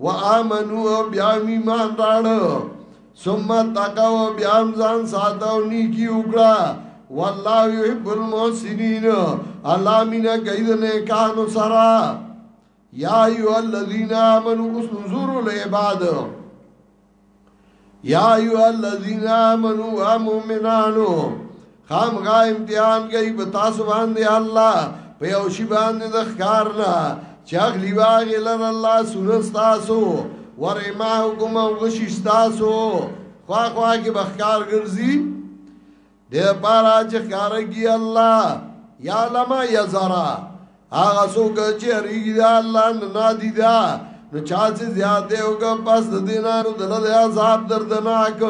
و آمنو او بیا میمان راړو ثم تقو بیا ځان ساتو نیکی وکړه والله يحب المحسنين الله مینا کوي د نیکانو سره یا ایو الذین آمنو اسنذروا العباد یا ایو الذین آمنو و مومنانو خام غا امتحان گئی بتاسو باندې الله په یو شی باندې د ښکار نه چاغ لیواغ لر الله سنستاسو ور ما حکم او غشستاسو خوا خوا کې بخکار ګرځي دې پارا چې ښکارږي الله یا لما یزرا هغه څوک چې ریږي دا الله نه نادي دا نو چا چې زیات دی او که پس د دینا نو دل د عذاب دردناک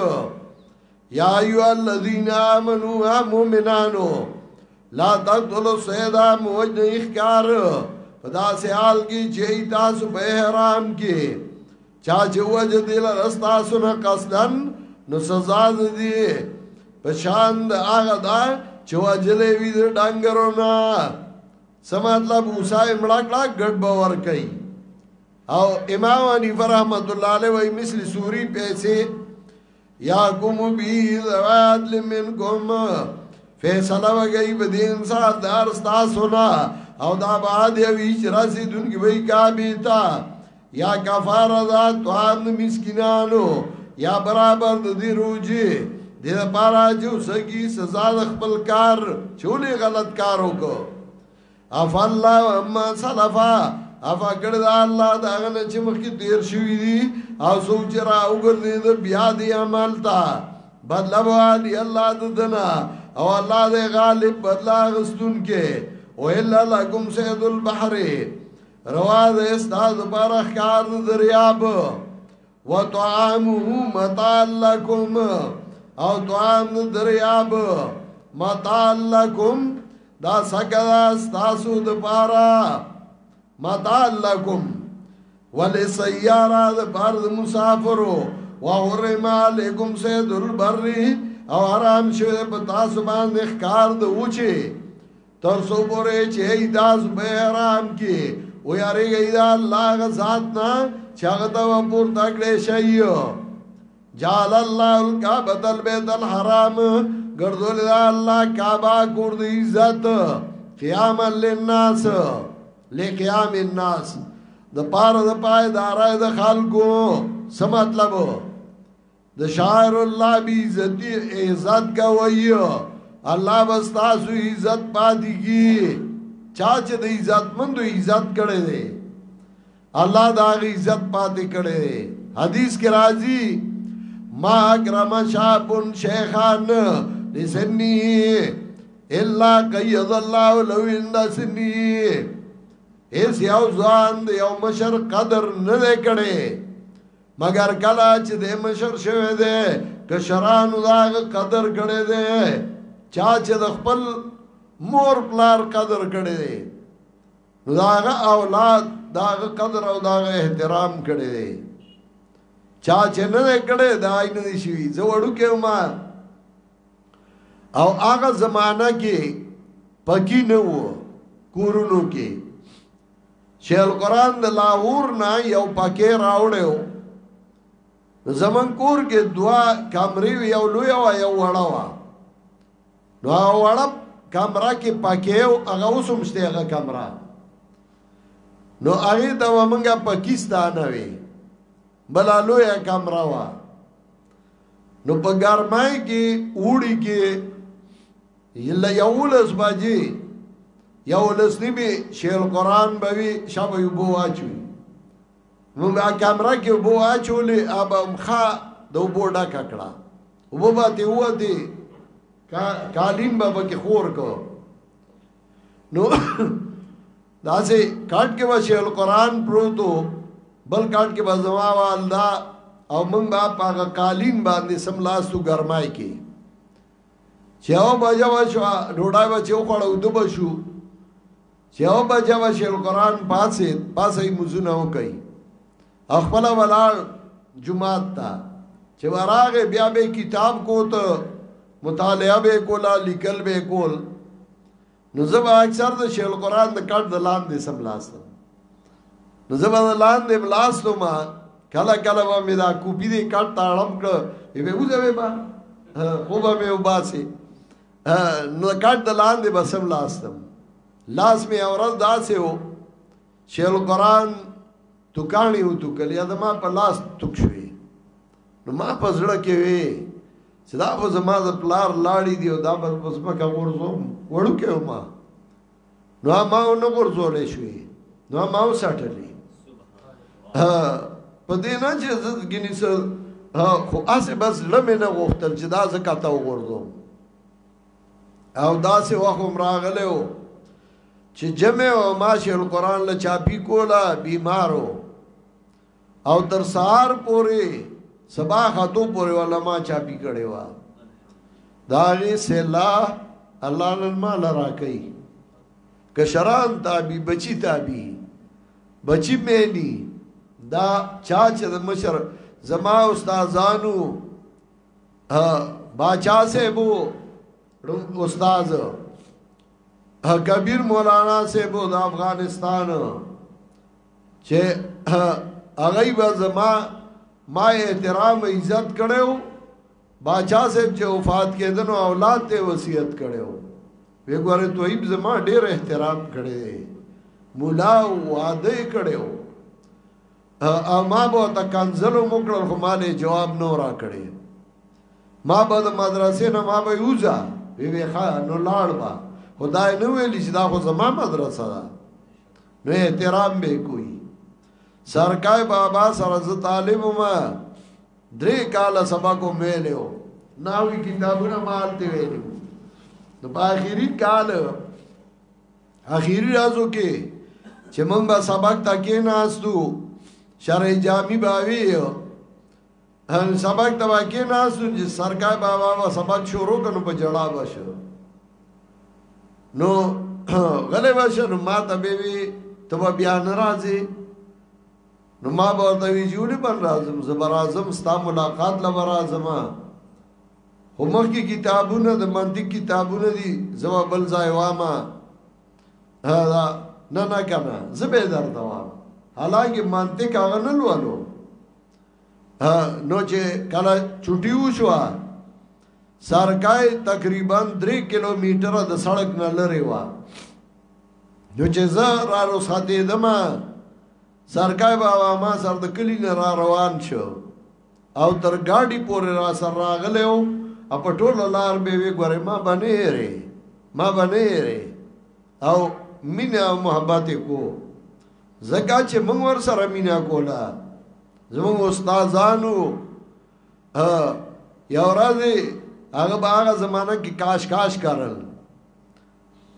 یا ایو الذین آمنو مومنانو لا تقتلوا سیدا موجد اخکار پدا سے حال کی جئی تاسو په احرام کې چا چې وجه دی لره ستاسو نه قصدن نو سزا دی په شان د هغه دا چې وجلې وی د ډنګرو نه څه مطلب اوسه امړه کړه ګډ باور کوي او امام حنیفه رحمت الله علیه وی مثل سوری پیسې یا کوم بی ذواد لمن کوم فیصله وګی به دې انسان دار ستا سنا او دا بعد یو اجراسي دونکي وای کا بیتا یا کفار ذات توان مسکینانو یا برابر د دې روجي دې لپاره چې وسګي سزا د خپل کار چولې غلط کار وکړو اف الله اما سلفا اف کړه دا الله دا غنه چې مخکې تیر شوی دي او سوچ را وګرځي دا بیا دی عمل تا بدلا والی الله د دنا او الله دې غالب بدلا غستون کې او الا لکم سید البحر روا دې استاد بارخ کار دریاب وطعامه متاع لکم او طعام د دریاب متاع لکم دا سکدا ستاسو د پارا متاع لکم ولی سیارا د پار د مسافرو وحرم علیکم سید البری او حرام شوه په تاسو باندې ښکار د اوچه تر څو پورې چې ای داس به حرام کې او یاري ای دا الله غزاد نه چاغه دا پور تکړه شي جعل الله الكعبه البيت الحرام ګرځول الله کعبه ګور دی عزت قیام للناس لقیام الناس د پاره د پای دارای د خلکو سم مطلب د شاعر الله بی عزتی عزت کوي الله بس تاسو عزت پاتې کی چا چې د عزت مند عزت کړي دي الله دا غي عزت پاتې کړي دي حدیث کې راځي ما اکرم شابن شیخان لسنی الا قید الله لو عند سنی ایس یو ځان د یو مشر قدر نه کړي مګر کله چې د مشر شوه دی کشرانو دا قدر کړي دی چا چې د خپل مور پلار قدر کړي دی داغه اولاد داغه قدر او داغه احترام کړي دی چا چې نه کړي دا یې نه شي زه وړو کې ما او هغه زمانہ کې پکی نه وو کورونو کې شیخ القرآن د لاهور نه یو پکې راوړی و زمون کور کې دوا کمرې وی یو لوی او یو وړه وا نو هغه وړه کمره کې پکې او هغه اوسم شته هغه کمره نو هغه ته مونږه پاکستان وی بلا لوی کمره وا نو په ګرمای کې وړي کې یله یولس بجې یولس نیمې شیخ القرآن به وي شا به یې اوبه واچوي نو بیا کمره کې اوبه واچولې ابه مخه د اوبو ډکه کړه اوبه به تې ووتې کالین به پکې خور کو نو داسې کاټ کې به شیخ القرآن پروت و بل کاټ کې به زما والده او موږ به په هغه کالین باندې سملاستو ګرمای کې چې او بجه وشو ډوډۍ به چې وخوړه او دوبه شو چې او بجه وشو القرآن پاسې پاسې مزونه وکړي خپل ولال جمعات ته چې وراغه بیا به کتاب کوته مطالعه به کولا لیکل به کول نو زه به اکثر د شیخ القرآن د کټ د لاندې سم لاستم نو زه به د لاندې لاستم کله کله به مې دا کوپی دې کټ ته اړم کړ به وځوي با خو به مې وباسي نو کټ د لاندې به سم لاستم لاس مې اورز داسې و شیخ القرآن توکانی او توکلی دا ما په لاس توک شوې نو ما په زړه کې وې چې دا به زما د پلار لاړې دی او دا به اوس ما کا ورزوم وړو کې ما نو ما نو ورزولې شوې نو ما وسټلې په دې نه چې زد ګنی سره خو اسه بس لمه نه غوښتل چې دا زکات وګورځوم او داسې وخت هم راغلی و چې جمع او ماشي القرآن له چاپی کولا بیمارو او تر سهار پورې سبا خاتو پورې علما چاپی کړي وا دا غي سلا الله نن ما لرا کوي کشران تابي بچي تابي بچي مېني دا چا چې د مشر زما استادانو باچا سیبو روم استاز کبیر مولانا سیبو د افغانستان چې هغه به زما ما احترام عزت کړو باچا صاحب چې وفات کېدنو اولاد ته وصیت کړو وی ګوره تویب زما ډیر احترام کړی مولا واده کړو او ما به ته کنزلو مکړل خو ما له جواب نو را کړی ما به د مدرسې نه ما به یوزا وی وی خا نو لاړ با خدای نو ویلی چې دا خو زما مدرسه ده نو احترام به کوي سرکای بابا سره ز طالب ما درې کال سبق ویلو ناوی کتابونه مال دی ویلو نو په اخیری کال اخیری رازو کې چې مونږ به سبق تا کې ناستو شرع جامی باوی ان سبق تا کې ناستو چې سرکای بابا وا سبق شروع کړو په جړا بشو نو غلې بشو نو ما ته به وی ته بیا ناراضي نو ما به ورته وی جوړی بن راځم زبر اعظم ستا ملاقات لبر اعظم خو مخکې کتابونه د منطق کتابونه دي زما بل ځای واما دا نه نه کنه زبې درته وام حالانکه منطق هغه نه لولو نو چې کله چټي وشو سرکای تقریبا 3 کیلومتر د سړک نه لري وا نو چې زه را رسېدم سرکای بابا ما سره د کلی نه را روان شو او تر ګاډي پورې را سره راغلی او په ټوله لار به وی ګورې ما باندې هېرې ما باندې هېرې او مینه او محبت کو زکه چې موږ ور سره مینا کولا زموږ استادانو یو ورځ هغه به هغه زمانہ کې کاش کاش کارل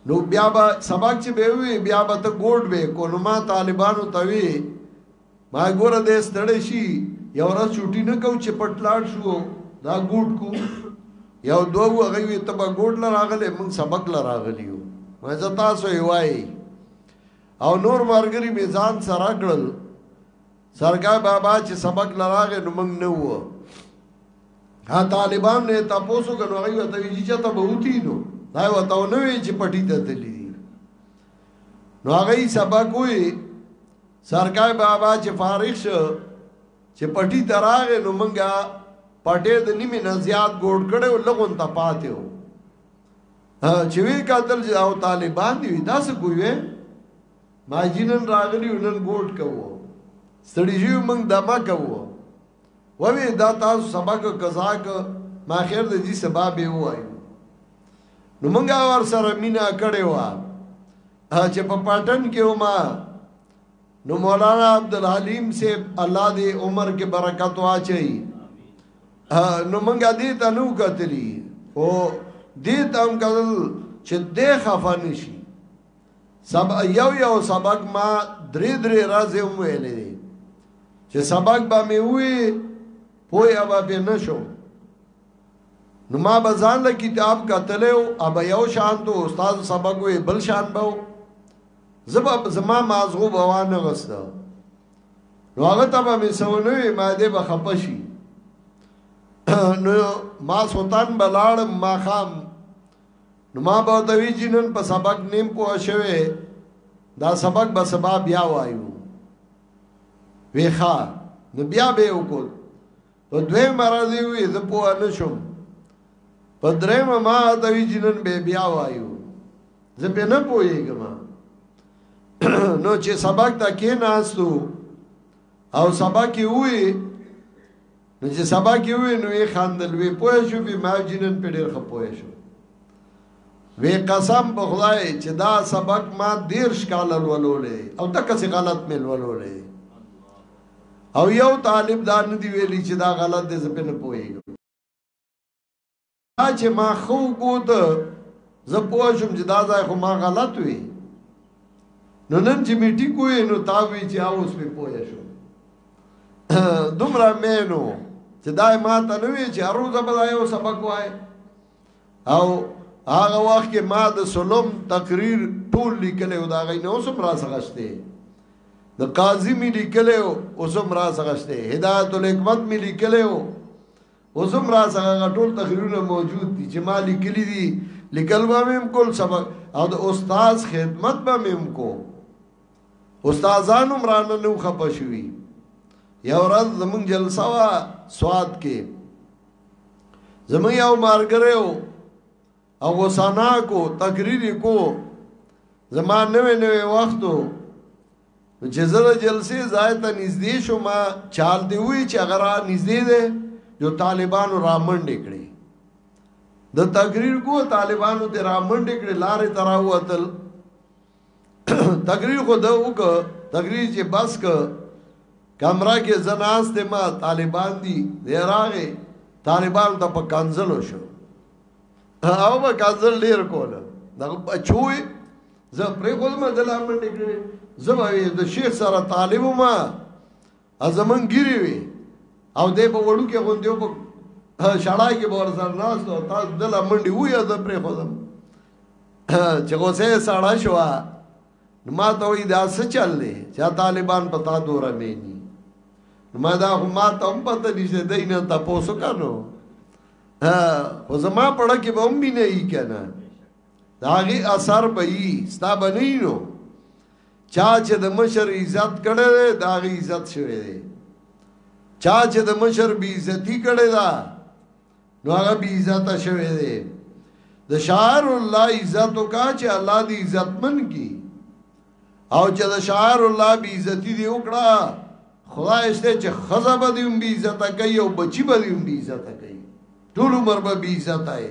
نو بیا به سبق چې به وی بیا به ته ګوډ به کولما طالبانو توی ما ګوره دې ستړی شي یو ورځ چوټي نه کو چې پټ لاړ شو دا ګوټ کو یو دوه هغه وي تبا ګوټ لراغله مون سبق لراغلیو ما زه تاسو یې وایي او نور مرګري می ځان سره کړل سرګا بابا چې سبق لراغه نو موږ نه وو ها طالبان نه تاسو کنو غي وته وی چې ته بوتی نو دا وته نو وی چې پټی ته تللی نو هغه سبق وی سرکای بابا چې فارغ شو چې پټی ته راغې نو مونږه پټې د نیمې نه زیات ګوډ کړي او لغون ته پاتې و چې وی قاتل چې او طالبان دی دا څه کوی ما جنن راغلی نن ګوډ کوو ستړي یو موږ دما کوو ووی دا تاسو سبق قضا ک ما خیر د دې سبب وایو نو موږ ور سره مینا کړي و چې په پټن کې وما نو مولانا عبدالعلیم سے الله دې عمر کې برکت واچي نو مونږه دې ته نو کتلی او دې ته هم کتل چې دې خفه نشي سب یو یو سبق ما درې درې راځې هم ویلې چې سبق به مې وې پوهه به نه شو نو ما به ځان له کتاب کتلی او ابه یو شان ته استاد سبق وې بل شان به زما زما مازغو به وانه غست نو هغه ته به مې سونه وي ما دې به خپشي نو ما سلطان بلاړ ما خام نو ما به دوی جنن په سبق نیم پوه شوه دا سبق به سبا بیا وایو ویخا نو بیا به وکړ په دویمه راځي وي زه پوه نه شوم په درېمه ما ته وی چې نن به بیا وایو زه په نه پوهېږم نو چې سبق ته کې ناستو او سبق یې وی نو چې سبق یې وی نو یې خاندل وی پوه شو به ما چې نن په ډېر خپوه شو وی قسم په خدای چې دا سبق ما دیر شکال ولولې او تک څه غلط مې ولولې او یو طالب دا نه دی ویلی چې دا غلط دی زه په نه پوهیږم دا چې ما خو کوت زه پوه شم چې دا ځای خو ما غلط وی نو نن چې می ټیکو یې نو تا وی چې اوس په پوه شم دومره مینو چې دا ما ته نه وی چې اروزه به یو سبق وای او هغه وخت کې ما د سلم تقریر ټول لیکل او دا غي نو سم را سغشته د قاضي می لیکل او اوسم را سغشته هدایت الحکمت می لیکل او اوسم را سغه ټول تقریرونه موجود دي چې ما لیکلي دي لیکل به مم کول سبق او د استاد خدمت به مم کو استادانو مرانه نو خپه شوی یو ورځ زمون جلسه وا سواد کې زمو یو مارګره او او غسانا کو تقریر کو زما نوې نوې وختو چې زره جلسې ځای ته نږدې شو ما چال دی وی چې هغه را نږدې ده جو طالبانو را منډې کړې د تقریر کو طالبانو ته را منډې کړې لارې تراوتل تقریر خو دا وک تقریر چې بس ک کمره کې زناس ته ما طالبان دي دیراغه طالبان ته په کنزل شو او په کنزل ډیر کول دا بچوي زه پرې خو ما دلته منډه کړې زه به د شیخ سره طالب ما زمون ګيري وي او دې په وړو کې غوندې په شړای کې بور سر ناس او تاسو دل منډي وي زه پرې خدم چې غوسه ساړه شو ما ته وی دا څه چل دی چې طالبان په تا دوره مېني ما دا ما ته هم پته نشته دای نه تاسو کانو ها خو زما پړه کې به هم نه یې کنه داغي اثر به یې ستا بنینو چا چې د مشر عزت کړی دی د هغه عزت شوی دی چا چې د مشر بی عزتی کړی دا نو هغه بی عزت شوی دی د شاعر الله عزت وکا چې الله دې عزت من کی او چې د شاعر الله بی عزتی دی وکړه خدای شته چې خزه به دې بی عزت کوي او بچي به دې بی عزت کوي ټول عمر به بی عزت آئے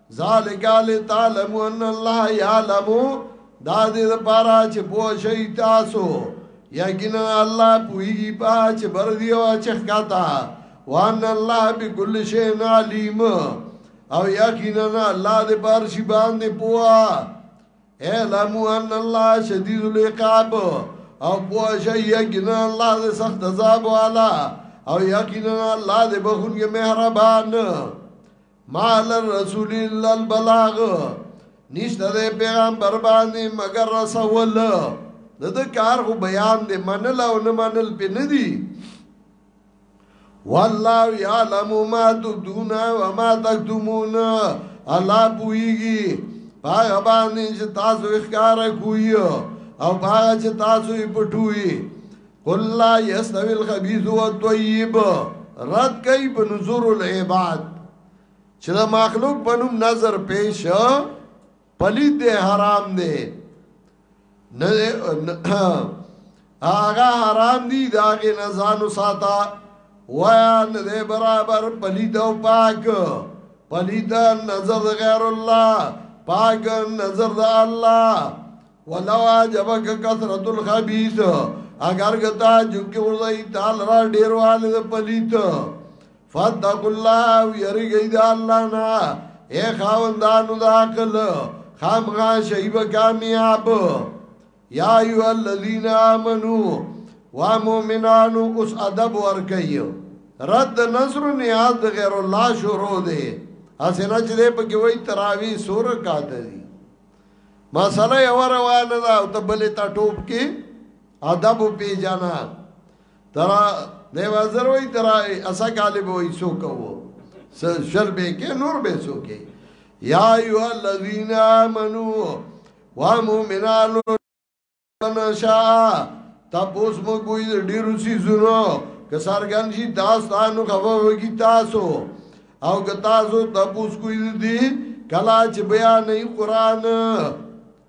ذالک لتعلم ان الله يعلم دا دې لپاره چې پوه شئ تاسو یقینا الله پوهیږي په چې بر دی او چې ښکاتا وان الله بكل شيء عليم او یقینا الله دې بار شي باندې پوها اعلم ان الله شدید العقاب او پوه شئ یقینا الله دې سخت عذاب والا او یقینا الله دې بخون کې مهربان ما علی الرسول الا البلاغ نشته د پیغمبر باندې مگر رسول د د کار خو بیان دی منل او نه منل په نه دی والله یعلم ما تبدون و ما تکتمون الله پویږي هغه باندې چې تاسو ښکار کوی او هغه چې تاسو پټوي قل لا يستوي الخبيث والطيب رد کوي په نظر العباد چې د مخلوق په نوم نظر پیش پلید دی حرام دی نه هغه حرام دی دا کې نه ځانو ساته وایا نه برابر پلید او پاک پلید نظر غیر الله پاک نظر د الله ولو عجبک کثرت الخبيث اگر غتا جو کې ورځي تعال را ډیر والد پلیت فتق الله ويرګي د الله نه اے خاوندانو د عقل خامغا شیب کامیاب یا ایو الذین آمنو وا مومنانو اوس ادب ورکیو رد نظر نیاز د غیر الله شروع دی اسنه چې په کې وای تراوی سور کاته دي مسله یو روانه ده او ته بلې ته ټوپ کې ادب پیجانا ترا دی وزر وای ترا اسا غالب وای سو کو شر به کې نور به سو کې یا ایو الذین آمنو و مؤمنانو نشا تپوس مو کوئی ډیرو سی زونو که سرګن شي تاسو ته نو خبر وږي تاسو او که تاسو تپوس کوئی دي کلا چې بیا نه قرآن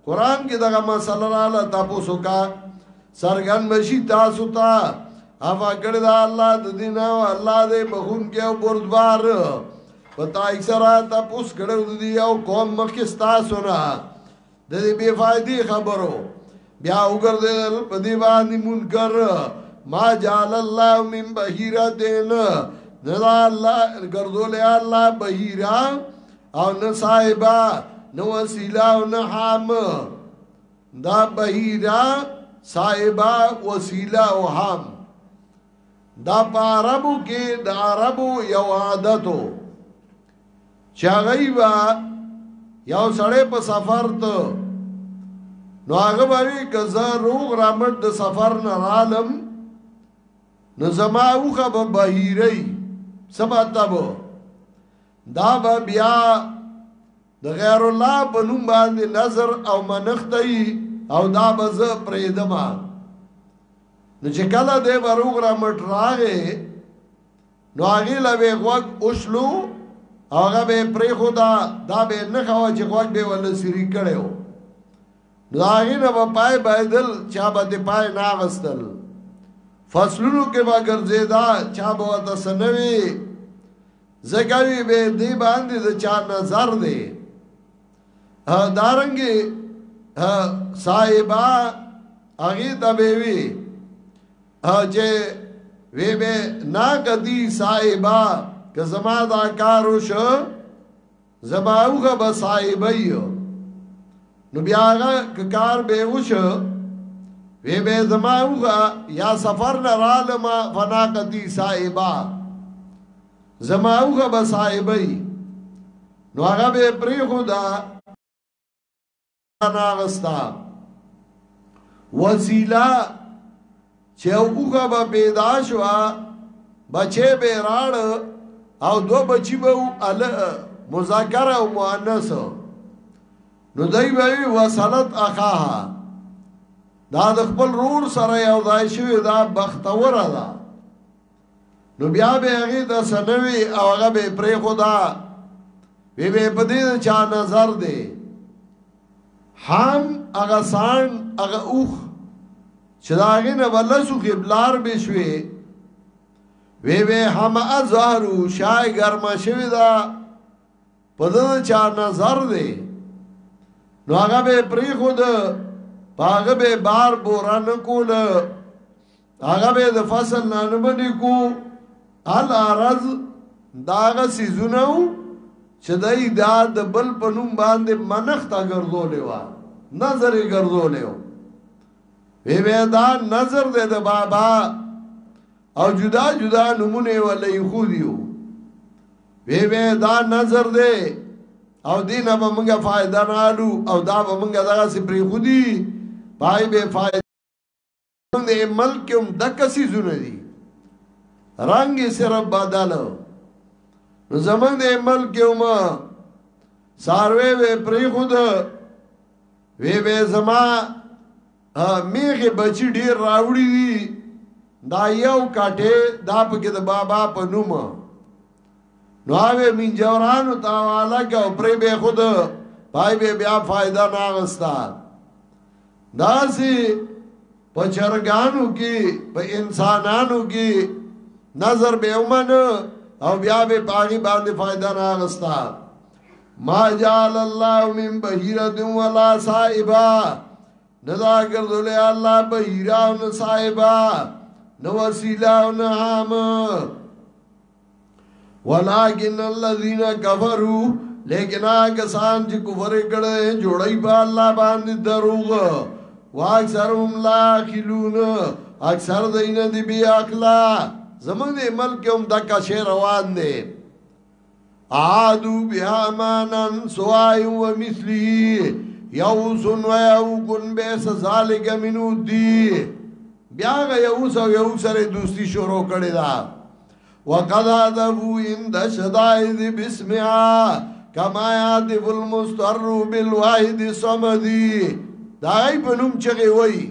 قرآن کې دغه مسله رااله تاسو کا سرګن بشي تاسو ته افا کړی دا الله د دین او الله دې بخون کې او بردبار پتا یې سره تاسو کړو دی او قوم مخکې تاسو نه د دې بے فائدې خبرو بیا وګرځیدل په دی باندې منکر ما جعل الله من بهیرا دین نه الله ګرځول الله بهیرا او نه صاحبہ نه وسیله او نه حام دا بهیرا صاحبہ وسیله او حام دا په عربو کې د عربو یو عادتو چې هغه با یو سړی په سفر ته نو هغه به وی کزه روغ رامټ د سفر نه عالم نو زما اوخه به بهیری سما تب دا به بیا د غیر الله په نوم باندې نظر او منختي او دا به زه پرېدما نو چې کله دې وروغ رامټ راغې نو هغه له به غوږ اوشلو هغه به پرې خو دا دا به نه خوا چې غوږ به ول سری کړو نو هغه نه په پای بایدل چا به دې پای نه غستل فصلونو کې به ګرځیدا چا به وته سنوي زګوي به دې باندې د چا نظر دی ها دارنګي ها صاحبہ هغه ته به وی اجه وی به نا کدی صاحبہ که زما دا کارو شو زما اوغه به صاحبہ یو نو بیا هغه کار به وشو وی به زما اوغه یا سفر نه رالم فنا کدی صاحبہ زما اوغه به صاحبہ نو هغه به پری خدا ناغستا وسیله چې اوګه به پیدا شو بچې به راړ او دو بچی به ال مذکر او مؤنث نو دای به وصلت اخاها دا د خپل رور سره یو ځای شوی دا بختوره ده نو بیا به هغه د سنوي او هغه به پرې خدا وی به په دې چا نظر دی هم هغه سان هغه اوخ چې دا هغه نه ولسو قبلار به شوي وی وی هم ازهرو شای ګرما شوی دا په دې چا نظر دی نو هغه به پرې خود پاغه به بار بوران کول هغه به د فصل نه نه بنې کو الارض داغه سیزونه و چې دای دا د بل په نوم باندې منخته ګرځولې و نظر یې ګرځولې و وی به دا نظر دې د بابا او جدا جدا نمونه ولې خو دیو وی به دا نظر دې او دینه به موږ فائدہ نه او دا به موږ دغه سپری خودي پای به فائدہ دې ملک هم د کسي زونه دي رنگ سره بدل زمنګ دې ملک هم ساروي وې پری خود وی وی زما میغه بچی ډیر راوړی دي دا یو کټه دا پکې د بابا په نوم نو هغه منجورانو ته حواله کو پرې به خود پای به بیا فائدہ نه غستا داسي په چرګانو کې په انسانانو کې نظر به ومن او بیا به پاغي باندې فائدہ نه غستا ما جعل الله من بهيره ولا صائبا ندا ګرځولې الله بهيره او صائبا نو وسیله او نه هم ولكن الذين كفروا لیکن هغه سان چې کفر کړي جوړي په الله باندې دروغ واکثرهم لا خلون اکثر دین دی بی اخلا زمنګ دی ملک هم دکا شی روان دی عادو بها مانن سوای و مثلی یوس و یو گن بیس ذالک منو دی بیا غ یوس او یو سره دوستی شروع کړی دا وقد ادبو ان د شدائد بسمها کما یادف المستر بالواحد صمدی دا ای په نوم چغه وای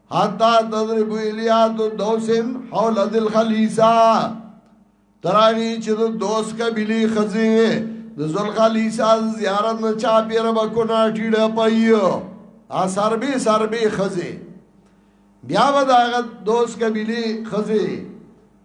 حتا تضرب الیات دوسن حول ذل خلیصا تراغی چې د دوس قبیلی خزی د ذل خلیصا زیارت نه چا پیر بکونه ټیډه پایو ا سربي سربي خزی بیا به داغه دوس قبیلی خزی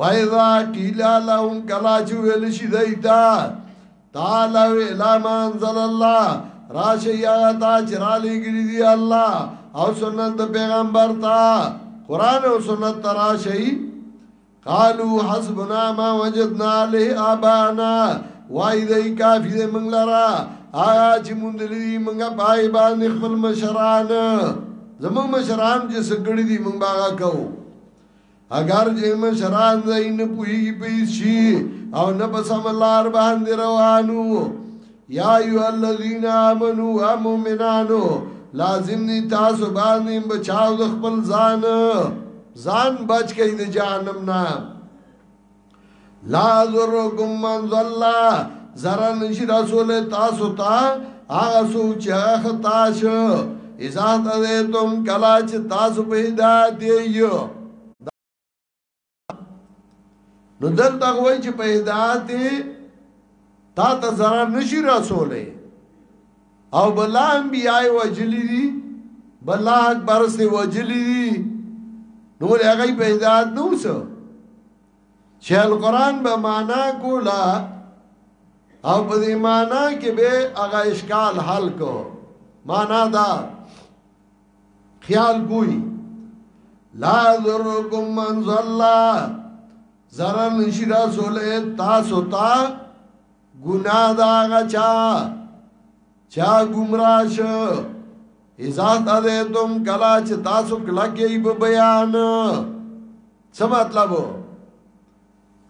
وایذا قیل لهم کلا چې ویل شي دایتا تعالی الا ما انزل الله راشه یا تا چې را لګری دی الله او سنت پیغمبر تا قران او سنت ترا شي قالو حسبنا ما وجدنا علی ابانا وای دای کافی دې منګ لرا آیا چې مونږ دې منګه پای باندې خپل مشران زمونږ مشران چې سګړي دي مونږ باغا کوو اگر چې مشران ځای نه پوي پیسي او نه په سم لار باندې روانو یا ایو الذین آمنو و مومنانو لازم نی تاسو باندې بچاو د خپل ځان ځان بچ کئ د جهنم نه لا ضرکم من ضل زرا نشی رسول تاسو تا آغا سو چه آغا خطاش ازا تدیتم کلا چه تاسو پا هدایت یو نو دلتا گوئی چه پا هدایت تا تا زرا نشی رسول او بلا انبیاء وجلی دی بلا اکبر سے وجلی دی نو له هغه په هدایت نو څه چې القرآن به معنا کولا او په دې معنا کې به هغه اشکال حل کو معنا دا خیال کوی لا ذرکم من ظلا زرن شرا سولے تاسو تا ګناه دا هغه چا چا گمراه شو اذا تدیتم کلا چې تاسو کلک یې په بیان څه مطلب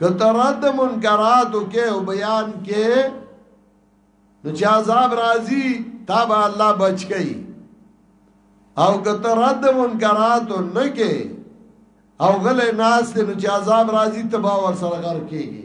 کته رد منکراتو کې او بیان کې نو چې عذاب راځي تا به الله بچ کړي او کته رد منکراتو نه کې او غلې ناس ته نو چې عذاب راځي تبا ور سره غر کېږي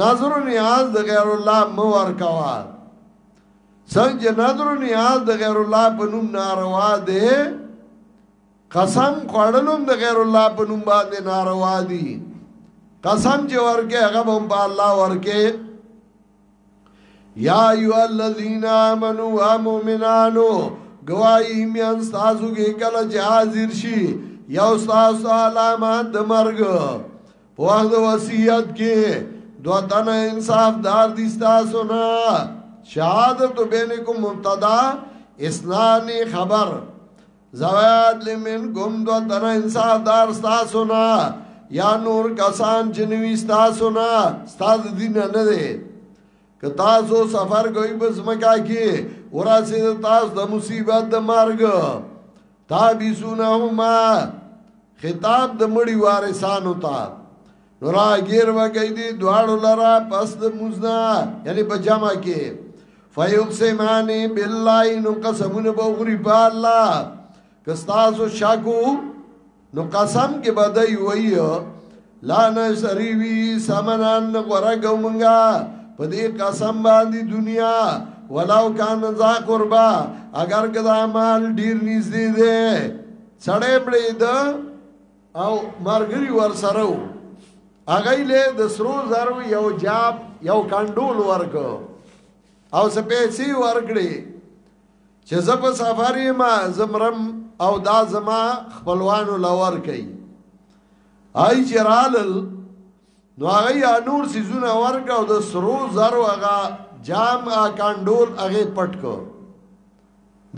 نذر و نیاز د غیر الله مه ورکوه څنګه چې نذر و نیاز د غیر الله په نوم ناروا دی قسم خوړلم د غیر الله په نوم باندې ناروا دي قسم چې ورکه هغه به په الله ورکه یا ایو الذین آمنو و مؤمنانو گواہی میان تاسو کې کله چې حاضر شي یو تاسو علامه د مرګ په وخت د وصیت کې دو تنه انصاف دار دي تاسو نه شهادت بینکم مبتدا اسنانی خبر زواد لمن گم دو تن انسان دار ستا سنا یا نور کسان جنوی ستا سنا ستا دین نه ده که تاسو سفر کوي بس مکا کې وراسه تاسو د مصیبت د مرګ تابیسونهما خطاب د مړی وارثانو ته نو راګیر وګی دی دواړو لرا پس د مزنا یعنی په جمع کې فیقسمانی بالله نو قسمونه به غری په الله کستاسو شکو نو قسم کې بدای وایو لا نه سری وی سمنان غره ګو منګا په دې قسم باندې دنیا ولو کان ذا قربا اگر کدا مال ډیر نږدې دی سړې مړې ده او مرګري ور سره و هغه له د سرو زرو یو جاب یو کندول ورک او سپېڅي ورګړي چې زپ سفرې ما زمرم او دا زما خپلوانو لور کوي هاي چې رالل نو هغه یا نور سیزونه ورک او د سرو زرو هغه جام کاندول هغه پټ کو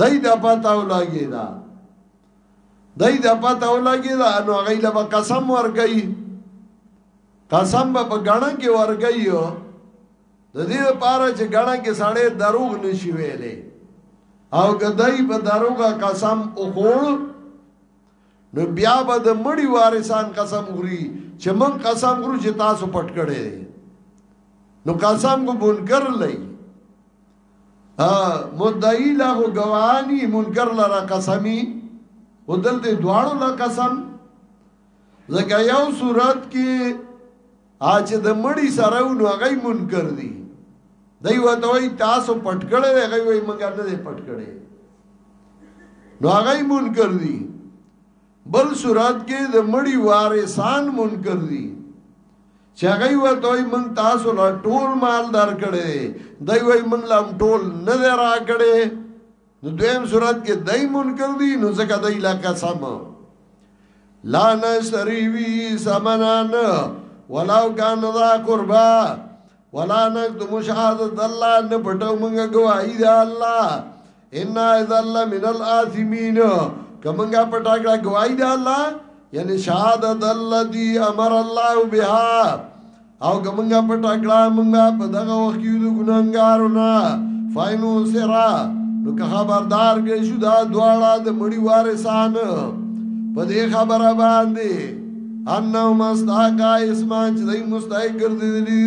دای د پتا ولاګی دا دای د پتا ولاګی دا نو هغه له قسم ورګی قسم به په غاڼه کې ورګی د دې لپاره چې غاڼه کې سړې دروغ نشي ویلې او ګدای په دروغه قسم او خور نو بیا به د مړی وارثان قسم غوري چې مونږ قسم غورو چې تاسو پټ کړي نو قسم کو منکر لای ا مدعی له غوانی منکر لره قسمی ودل دې دواړو له قسم زګیا یو صورت کې ها چې د مړی سره و نو هغه منکر دي دوی وته وي تاسو پټ کړی دی هغه وي مونږ نه دی پټ کړی نو هغه منکر دي بل صورت کې د مړی وارثان منکر دي چې هغه وته وي مونږ تاسو لا ټول مال دار کړی دی دوی وي مونږ لا ټول نه دی را کړی نو دویم صورت کې دای منکر دي نو ځکه دای لا قسم لا نشتری وی سمنان ولو کان ذا قربا ولا نکتم شهادت الله نه پټو موږ گواہی ده الله ان اذا الله من الاثمين کومګه پټا کړه گواہی ده الله یعنی شهادت الذي امر الله بها او که مونږه پټه کړه مونږه په دغه وخت کې د ګناهګارو نه فاینو سرا نو که خبردار کړی شو دا دواړه د مړي وارثان په دې خبره باندې انه مستحقا اسمان چې دای مستحق ګرځېدلی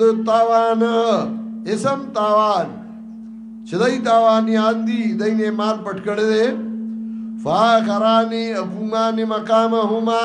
د تاوان اسم تاوان چې دای تاوانیان دي دای نه مال پټ کړی دی فاخرانی اقومان مقامهما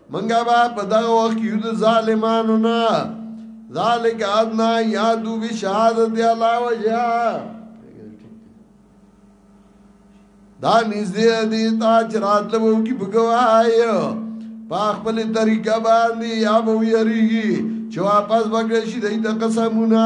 منګه با په دغه وخت کې د ظالمانو نه ذالک ادنا یادو بی شهادت الله وجه دا نږدې دي تا چې راتلو کې بګوای په خپل طریقه باندې یا به ویریږي چې واپس وکړي شي د قسمونه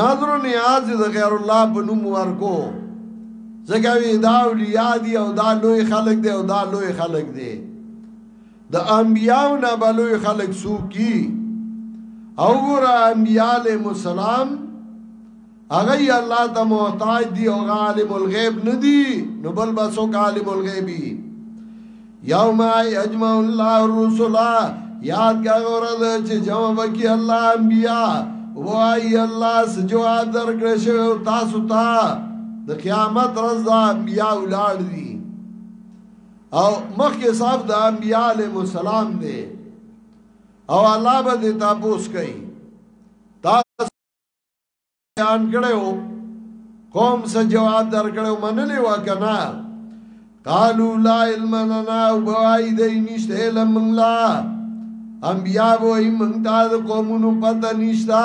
نظر و نیاز یې د غیر الله په نوم ورکو ځکه وی دا اولیاء دي او دا لوی خلق دی او دا لوی خلق دی د انبیاو نه بلوی خلق سو کی او ګور انبیاء علیهم السلام هغه الله ته محتاج دی او عالم الغیب ندی نو بل بسو عالم الغیبی یوم یجمع الله الرسل یاد کا غورز چې جمع وکي الله انبیا وای الله سجوا درکړې شو تاسو ته د قیامت ورځ انبیا ولار دي او مخکې صاحب د انبیا علی مسالم دی او الله به دې تاسو کوي بیان کړو قوم سره جواب درکړو منلې وکنا قالو لا علم لنا وای دې نشته علم لا انبیاء وای مونږ ته د قومونو پته نشتا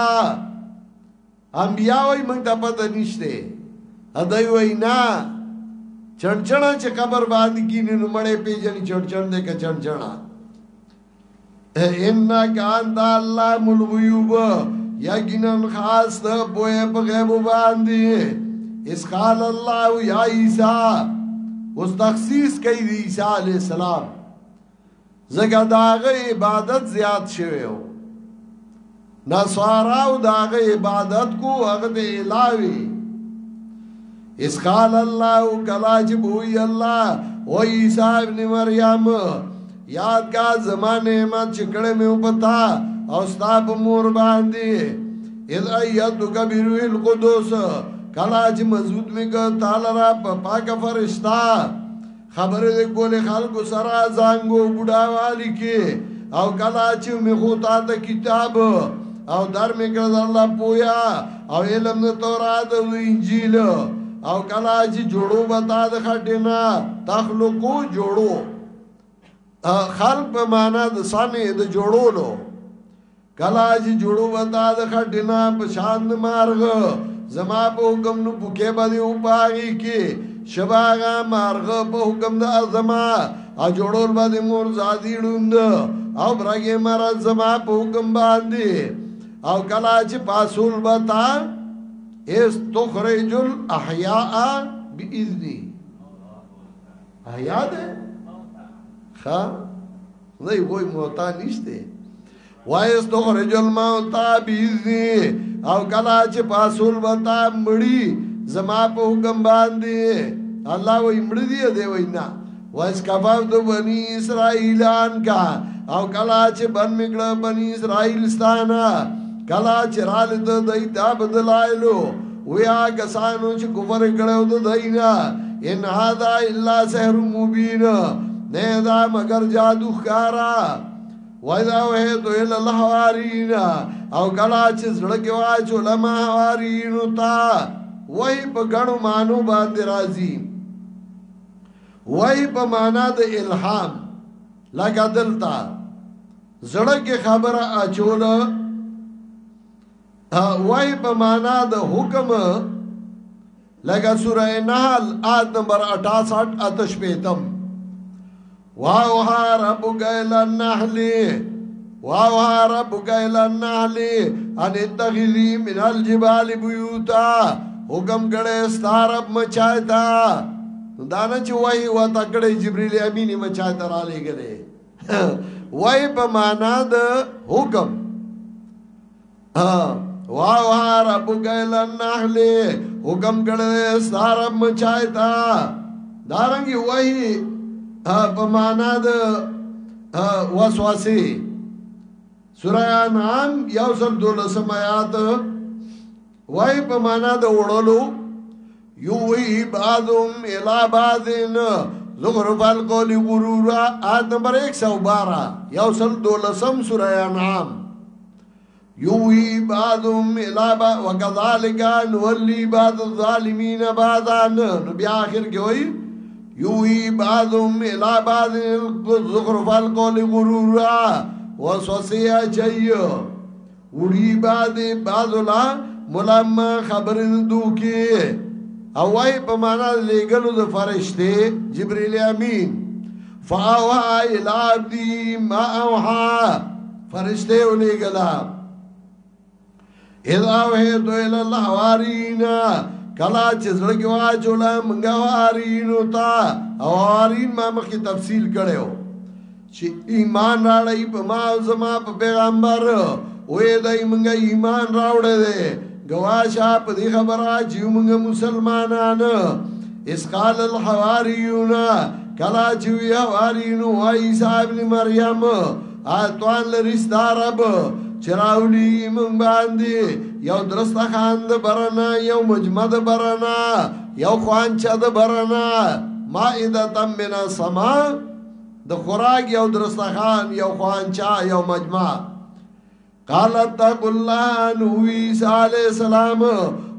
انبیاء وای مونږ ته پته نشته هدای وای نه چړچړا چې قبر باندې کینې نو مړې پیژنې چړچړ دې کا چړچړا انك انت علام الغيوب یقینا خاص ته پوهه په غیب باندې اس قال الله یا عیسی اوس تخصیص کوي د عیسی علی السلام زګه داغه عبادت زیات شوی نصاراو دا غي عبادت کو هغه ته الهوي اس قال الله کلا چې بوئی الله او عیسی ابن مریم یاد کا زمانه ما چې کړه مې پتا او ستا په مور باندې اذ ایتو کبیر القدوس کلا چې مضبوط مې ګ تعالی را په پاک فرشتہ خبرې دې کولې خلکو سره زنګو بډاوالي کې او کله چې مې خو تا ته کتاب او در مې کړ در لا پویا او علم د تورات او انجیل او کله چې جوړو به تا د خټې نه تخلقو جوړو خلق په معنا د سمې د جوړولو کلا چې جوړو وتا د خټینا په شان د مارغ زما په حکم نو پوکې باندې او پاغي کې شباغا مارغ په حکم د ازما ا جوړول باندې مور زادی ډوند او برګه مر زما په حکم باندې او کلا چې پاسول وتا اس تخرج الاحیاء باذنی احیاء ده خا نه وای موتا نشته وای استخرج الموتا بیزی او کلا چې پاسول وتا مړی زما په حکم باندې الله وای مړی دی دی وای نه وای سکفاو د بنی اسرائیلان کا او کلا چې بن میکړه بنی اسرائیل ستانه کلا چې رال د دای دا بدلایلو ویا کسانو چې کفر کړو د داینا ان هاذا الا سحر مبین نه دا مگر جادو خارا وایدا وه تو ال الحوارین او کلا چې زړه کې وای چې لما حوارین تا وای په غړو مانو باندې راځي وای په معنا د الهام لګا دلتا زړه کې خبره اچول وای په معنا د حکم لکه سوره نحل آیت نمبر 68 آتش پیتم واوها ربک الى النحل واوها ربک الى النحل ان اتخذي من الجبال بيوتا حکم کړه ستارب مچای تا دانه چې وای و تکړه جبريل امين مچای تراله غلې وای په معنا د حکم ها وا وا رب ګل النحل حکم کړه ساره مچای تا دارنګي وای په معنا د وسوسه سورہ انعام یو سل دولسم آیات وای په معنا د وړلو یوی بعضم الا بعضن زخرف القول غرورا آیت نمبر 112 یو سل دولسم سوره انعام یوی بعضم الا با وکذالک نولی بعض الظالمین بعضا نو بیا آخر کې وای یوی بعضم الا بعض زخرف القول غرورا وسوسه چایو وړي با دې بازو لا ملامه خبرې د دوکې او وای په معنا لېګلو د فرشته جبرئیل امین فاوها الی عبدی ما اوها فرشته ولېګلا اذا وه تو ال الله وارینا کلا چې زړګي واچولا منګه وارینو تا او وارین ما مخکې تفصیل کړو چې ایمان راړی په ما او زما په پیغمبر وې دای مونږه ایمان راوړې ده گواشه په دې خبره چې مونږه مسلمانان اس قال الحواریون کلا چې وی حوارینو عیسی ابن مریم اتوان لري ستارب چراولی مونږ باندې یو درسته خان د برنا یو مجمد برنا یو خوان چا د برنا مائده تم من سما د خوراک یو درستخان یو خوانچا یو مجمع قال اتقوا الله نوی علیہ السلام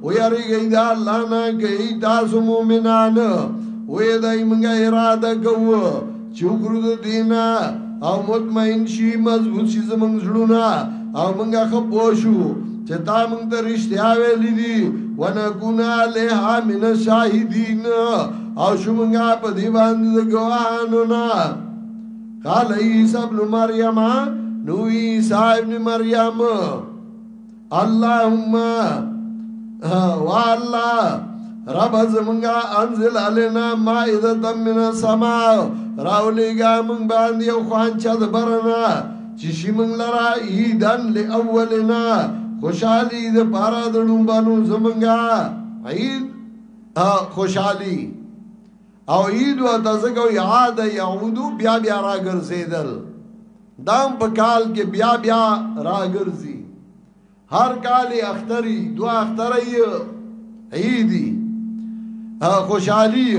و یریږي دا الله نه کوي تاسو مؤمنان و یې دای موږ اراده کوو چې وګورو د دینه او مطمئن شي مضبوط شي زمونږ زړونه او موږ خپو شو چې تا موږ ته رښتیا ویلي دي ونکونا له من شاهدین او شمونږه په دی باندې د ګواهانو نه قال عیسی ابن مریم نو عیسی ابن مریم اللهم والله رب زمونږه انزل علينا مائده من السماء راولېګا مونږ باندې یو خوانچا د برنا چې شي مونږ لرا ایدن لاولنا خوشحالي د پارا د ډومبانو زمونږه عید خوشحالی او عید و تزګو یاد یعودو بیا بیا را ګرځیدل دام په کال کې بیا بیا را ګرځي هر کال اختری دو اختری عیدی خوشحالی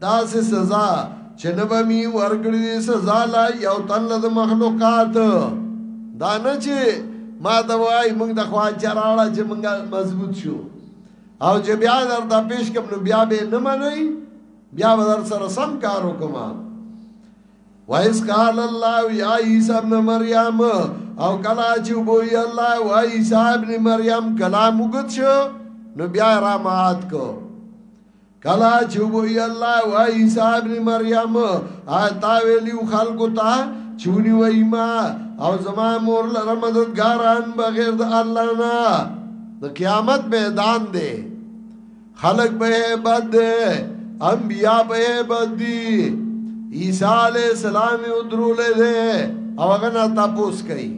داسې سزا چې نه به می ورکړي سزا لا یو تن له مخلوقات دا نه چې ما ته وای موږ د خوا چراړه چې موږ مضبوط شو او چې بیا درته پیش کوم نو بیا به نه منئ بیا به در سره سم کار وکم وایس قال الله یا عیسی ابن مریم او کلا چې وای الله وای عیسی ابن مریم کلام وګت شو نو بیا را مات کو کلا چوبوی الله و عیسی ابن مریم آتا ویلیو خلقو تا چونی و ایما او زما مور لره مددگاران بغیر د الله نه د قیامت میدان دی خلق به بد دی انبیاء به بد دی عیسی علیہ السلام یو درولې دی او هغه نه تاسو کوي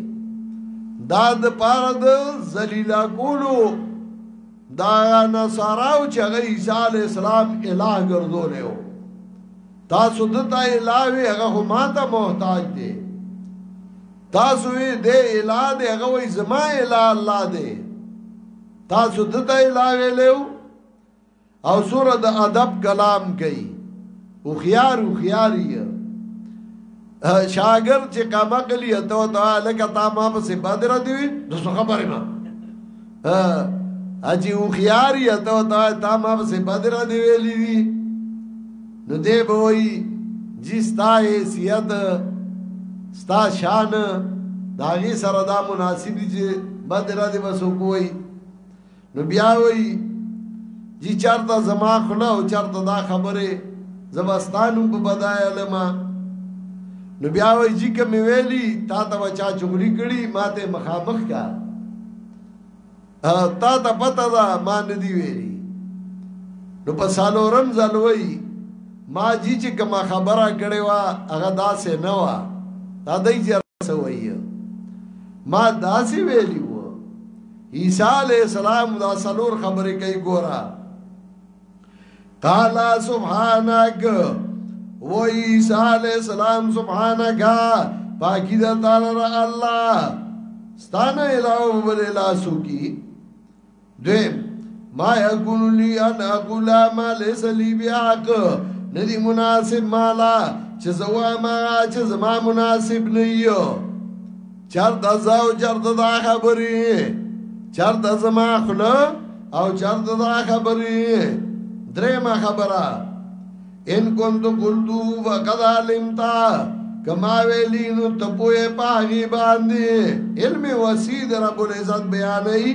دا د پاره د ذلیلہ کولو دا هغه نصارا وو چې هغه عیسی علیه السلام الٰه ګرځولی و تاسو ده ته الٰه وی هغه خو ما ته محتاج دی تاسو یې د الٰه دی هغه وی زما الٰه الله دی تاسو ده ته الٰه ویلی او سوره د ادب کلام کوي او خيار او خياري شاګر چې کما کلی ته دا لکه تا ما په سي بدر دی نو څه خبره ما اجي او خيار یا ته دا تا ما په سي بدر دی ویلی دی نو دی به وای جی ستا حیثیت ستا شان داغي سره دا مناسب دي چې بدر دی بس کوی نو بیا وی جی چرته زما خلا او چرته دا خبره زبستانم په بدای علما نو بیا وی جی کوم ویلی تا ته بچا چغلی کړي ماته مخامخ کا تا ته پتا دا ما نه دی ویلی نو په سالو رم زلوی ما جی چې کوم خبره کړي وا هغه داسې نه وا دا دای چې سوي ما داسې ویلی عیسی علیہ السلام دا سلور خبرې کوي ګورا قال سبحانك و عیسی علیہ السلام سبحانك پاکی دا تعالی را الله ستانه الهو بل الاسو کی دیم ما یقول لی ان اقول ما ليس لي بحق ندی مناسب مالا چې زوا ما چې زما مناسب نه یو چرته زه او چرته دا خبرې چرته زما خله او چرته دا خبرې درېما خبره ان كنت قلت فقد علمت کما ویلی نو تپوی پاگی باندی علم وسید رب العزت بیانی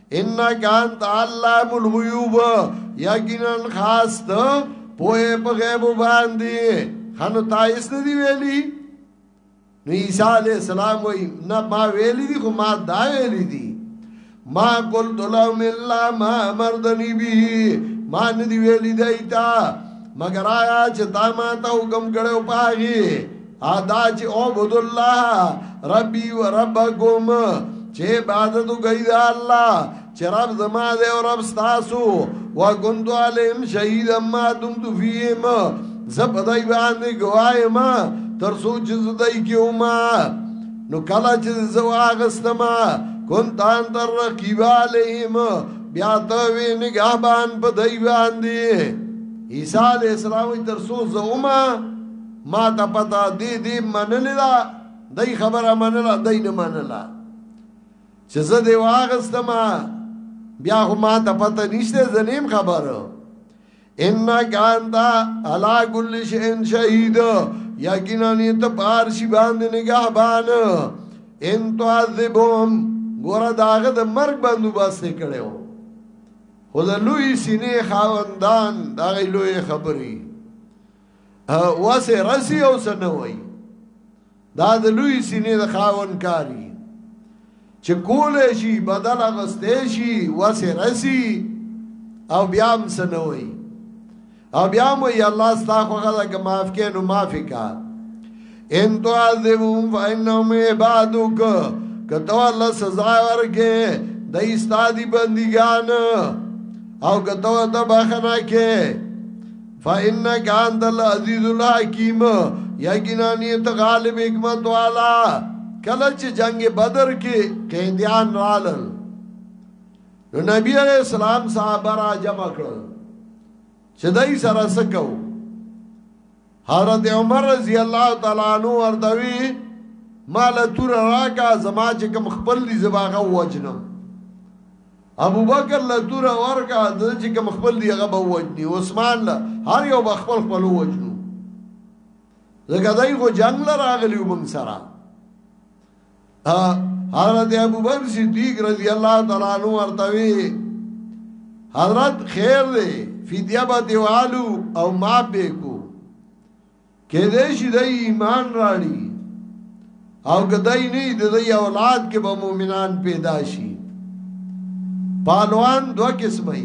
انك انت علام الغيوب یقینا خاص ته پوهه په غیب باندې خنو تایس نه دی ویلی نو عیسی علیہ السلام وی نه ما ویلی دی خو ما دا ویلی دی ما قلت لهم الا ما امرتني به ما ندی ویلی دی تا مگر آیا چې تا ما ته حکم کړو پاغي ادا چې عبد الله ربي و ربکم چې عبادت کوي دا الله چې رب زما دې او رب تاسو و كنت عليهم شهيدا ما دمت فيهم زب دای باندې گواهی ما تر سو چې زدای کیو ما نو کله چې زو اغستما كنت انت الرقيب عليهم بیا ته وی نگهبان په دای باندې عیسی علیہ السلام تر سو زوما ما ته پتا دې دې منلې دا دای خبره منله دای نه منله چې زه دې واغستم بیا خو ما ته پتا نشته زنیم خبره ان کانتا علا کل شین شهید یقینا نه ته بار شی باندې نگهبان ان تعذبهم ګور داغه د مرګ باندې باسه کړو خو د لوی سینې خاوندان دغه لوی خبري وسه رسی او سنوي دا د لوی سینې د خاون کاری چې کول شي بدل غستې شي وسه رسی او بیا هم سنوي او بیا مو یا الله ستاسو غلا که معاف کینو معافی کا ان تو عذبهم فانهم عبادك کته الله سزا ورکه د استادی بندگان او کته ته بخنه کې فانك انت العزيز الحكيم یقینا نیت غالب حکمت والا کله چې جنگ بدر کې قیدیان رالل نو نبی علیہ السلام صحابه را جمع کړل چې دای سره سکو حضرت عمر رضی الله تعالی عنہ ورته وی مال تور راکا زما چې کوم خپل دي زباغه وجنم ابو بکر له تور ورکا چې کوم خپل دي هغه به وجني عثمان له هر یو خپل خپل وجنو زګدای خو جنگ لراغلی ومن سره حضرت ابو بکر صدیق رضی الله تعالی عنہ ورته حضرت خیر دی فدیه به دیوالو او ما به کو کې دې شي د ایمان راړي او کدی نه د اولاد کې به مؤمنان پیدا شي پالوان دوه قسمه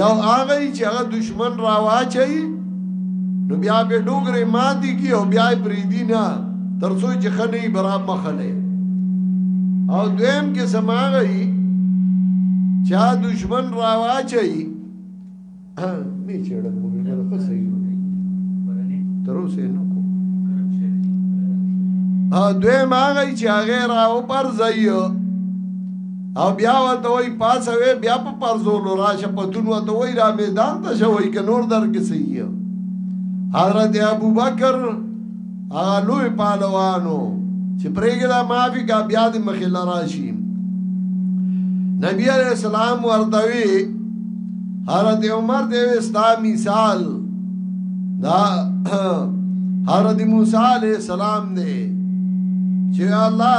یو هغه چې هغه دشمن راواچي نو بیا به ډوګره ماتي کی او بیا پری دی نه ترڅو چې خنه براب مخله او دویم کې سماغي چا دشمن راواچي نه چېړل مو به ډېر ښه صحیح تر اوسه نه کو ا دوی ماغی چې هغه راو پر ځایو او بیا وته وای پاسه وی بیا په پرزولو راشه پتون وته وای را میدان ته شوی ک نور در کې صحیح حضرت ابوبکر لوی پهلوانو چې پرېږه دا معافي کا بیا دې مخې لراشي نبی علیہ السلام ورته وی حضرت عمر ته وستا مثال دا حضرت موسی علیہ السلام دی چې الله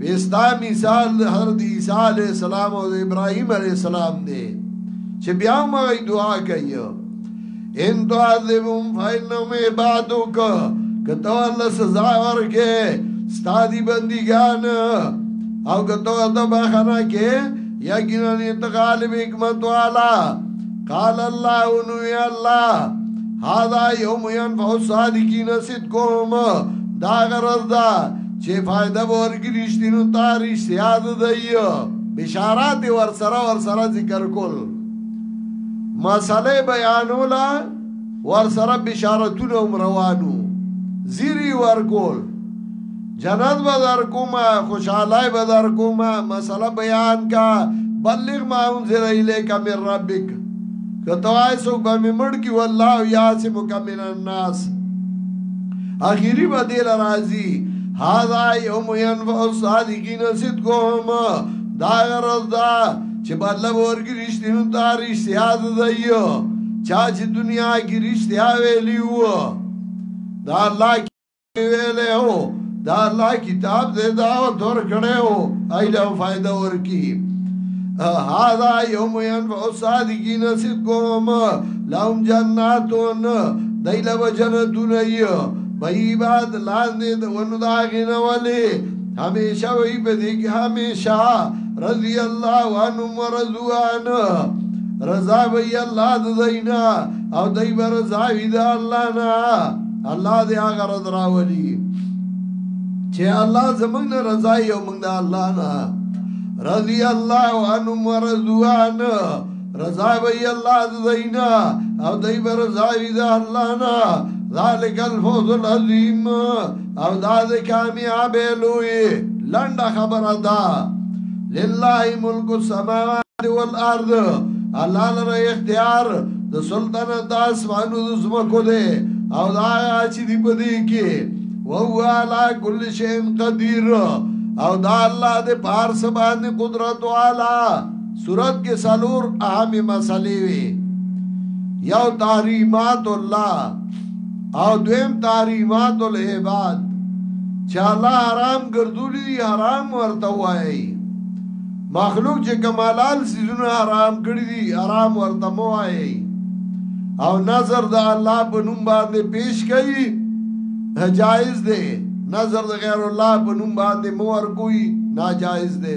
وستا مثال د حضرت عیسی علی السلام او ابراهیم علی السلام دی چې بیا ما دعا کوي ان تعذبهم فإنهم عبادك کته الله سزا ورکه ستادي بندګان او کته ته بخنه کې یقینا ته غالب حکمت والا قال الله نو یا الله هذا يوم ينفع الصادقين صدقهم دا غرض ده چې فائدہ ورګی رښتینو تاریخ یاد دی بشارات ور سره ور سره ذکر کول مسئله بیانولا ور سره بشارتونه هم روانو زیری ور کول جنت بدر کوما خوشحالی بدر کوما مسئله بیان کا بلغ ما انزل الیک من ربک کتوای سو بمی مړ کی والله یاسمک من الناس اخیری به دې لرازي هاذا یوم ينفع الصادقین صدقهم دا غرض دا چې بدله ورګی رښتینو ته رښتیا زایو چا چې دنیا کې رښتیا ویلی وو دا الله کې ویلې هو دا الله کتاب دې دا تور کړه هو ایله فائدہ ورکی هاذا یوم ينفع الصادقین صدقهم لهم جناتون دیل و جنتون ای بئی بعد لاندی دا ونو دا آغی نوالی همیشه وئی پا دیگی همیشه رضی اللہ وانم و رضوان رضا بئی اللہ دا دینا او دی با رضاوی دا اللہ نا اللہ دی آغا رض راولی چه اللہ زمان نا رضای او منگ دا اللہ نا رضی اللہ وانم و رضوان رضا رضای وی الله دینا او دای بر رضای د الله نا ذالک الفوز العظیم او دا د کامیاب لوی لند خبره دا لله ملک السماوات والارض الله لره اختیار د سلطنت د اسمانو د زمکو ده او دا چې دی په دې کې وهو علا کل شین قدیر او دا الله دې پار سبان قدرت والا صورت کې سلور اهمې مسلې وي یو تحریمات الله او دویم تحریمات العباد چې الله حرام ګرځولي دي حرام ورته وایي مخلوق چې کمالال سيزونه حرام کړی دي حرام ورته مو وایي او نظر د الله په نوم باندې پیش کړي جائز دی نظر د غیر الله په نوم باندې مو ور کوي ناجائز دی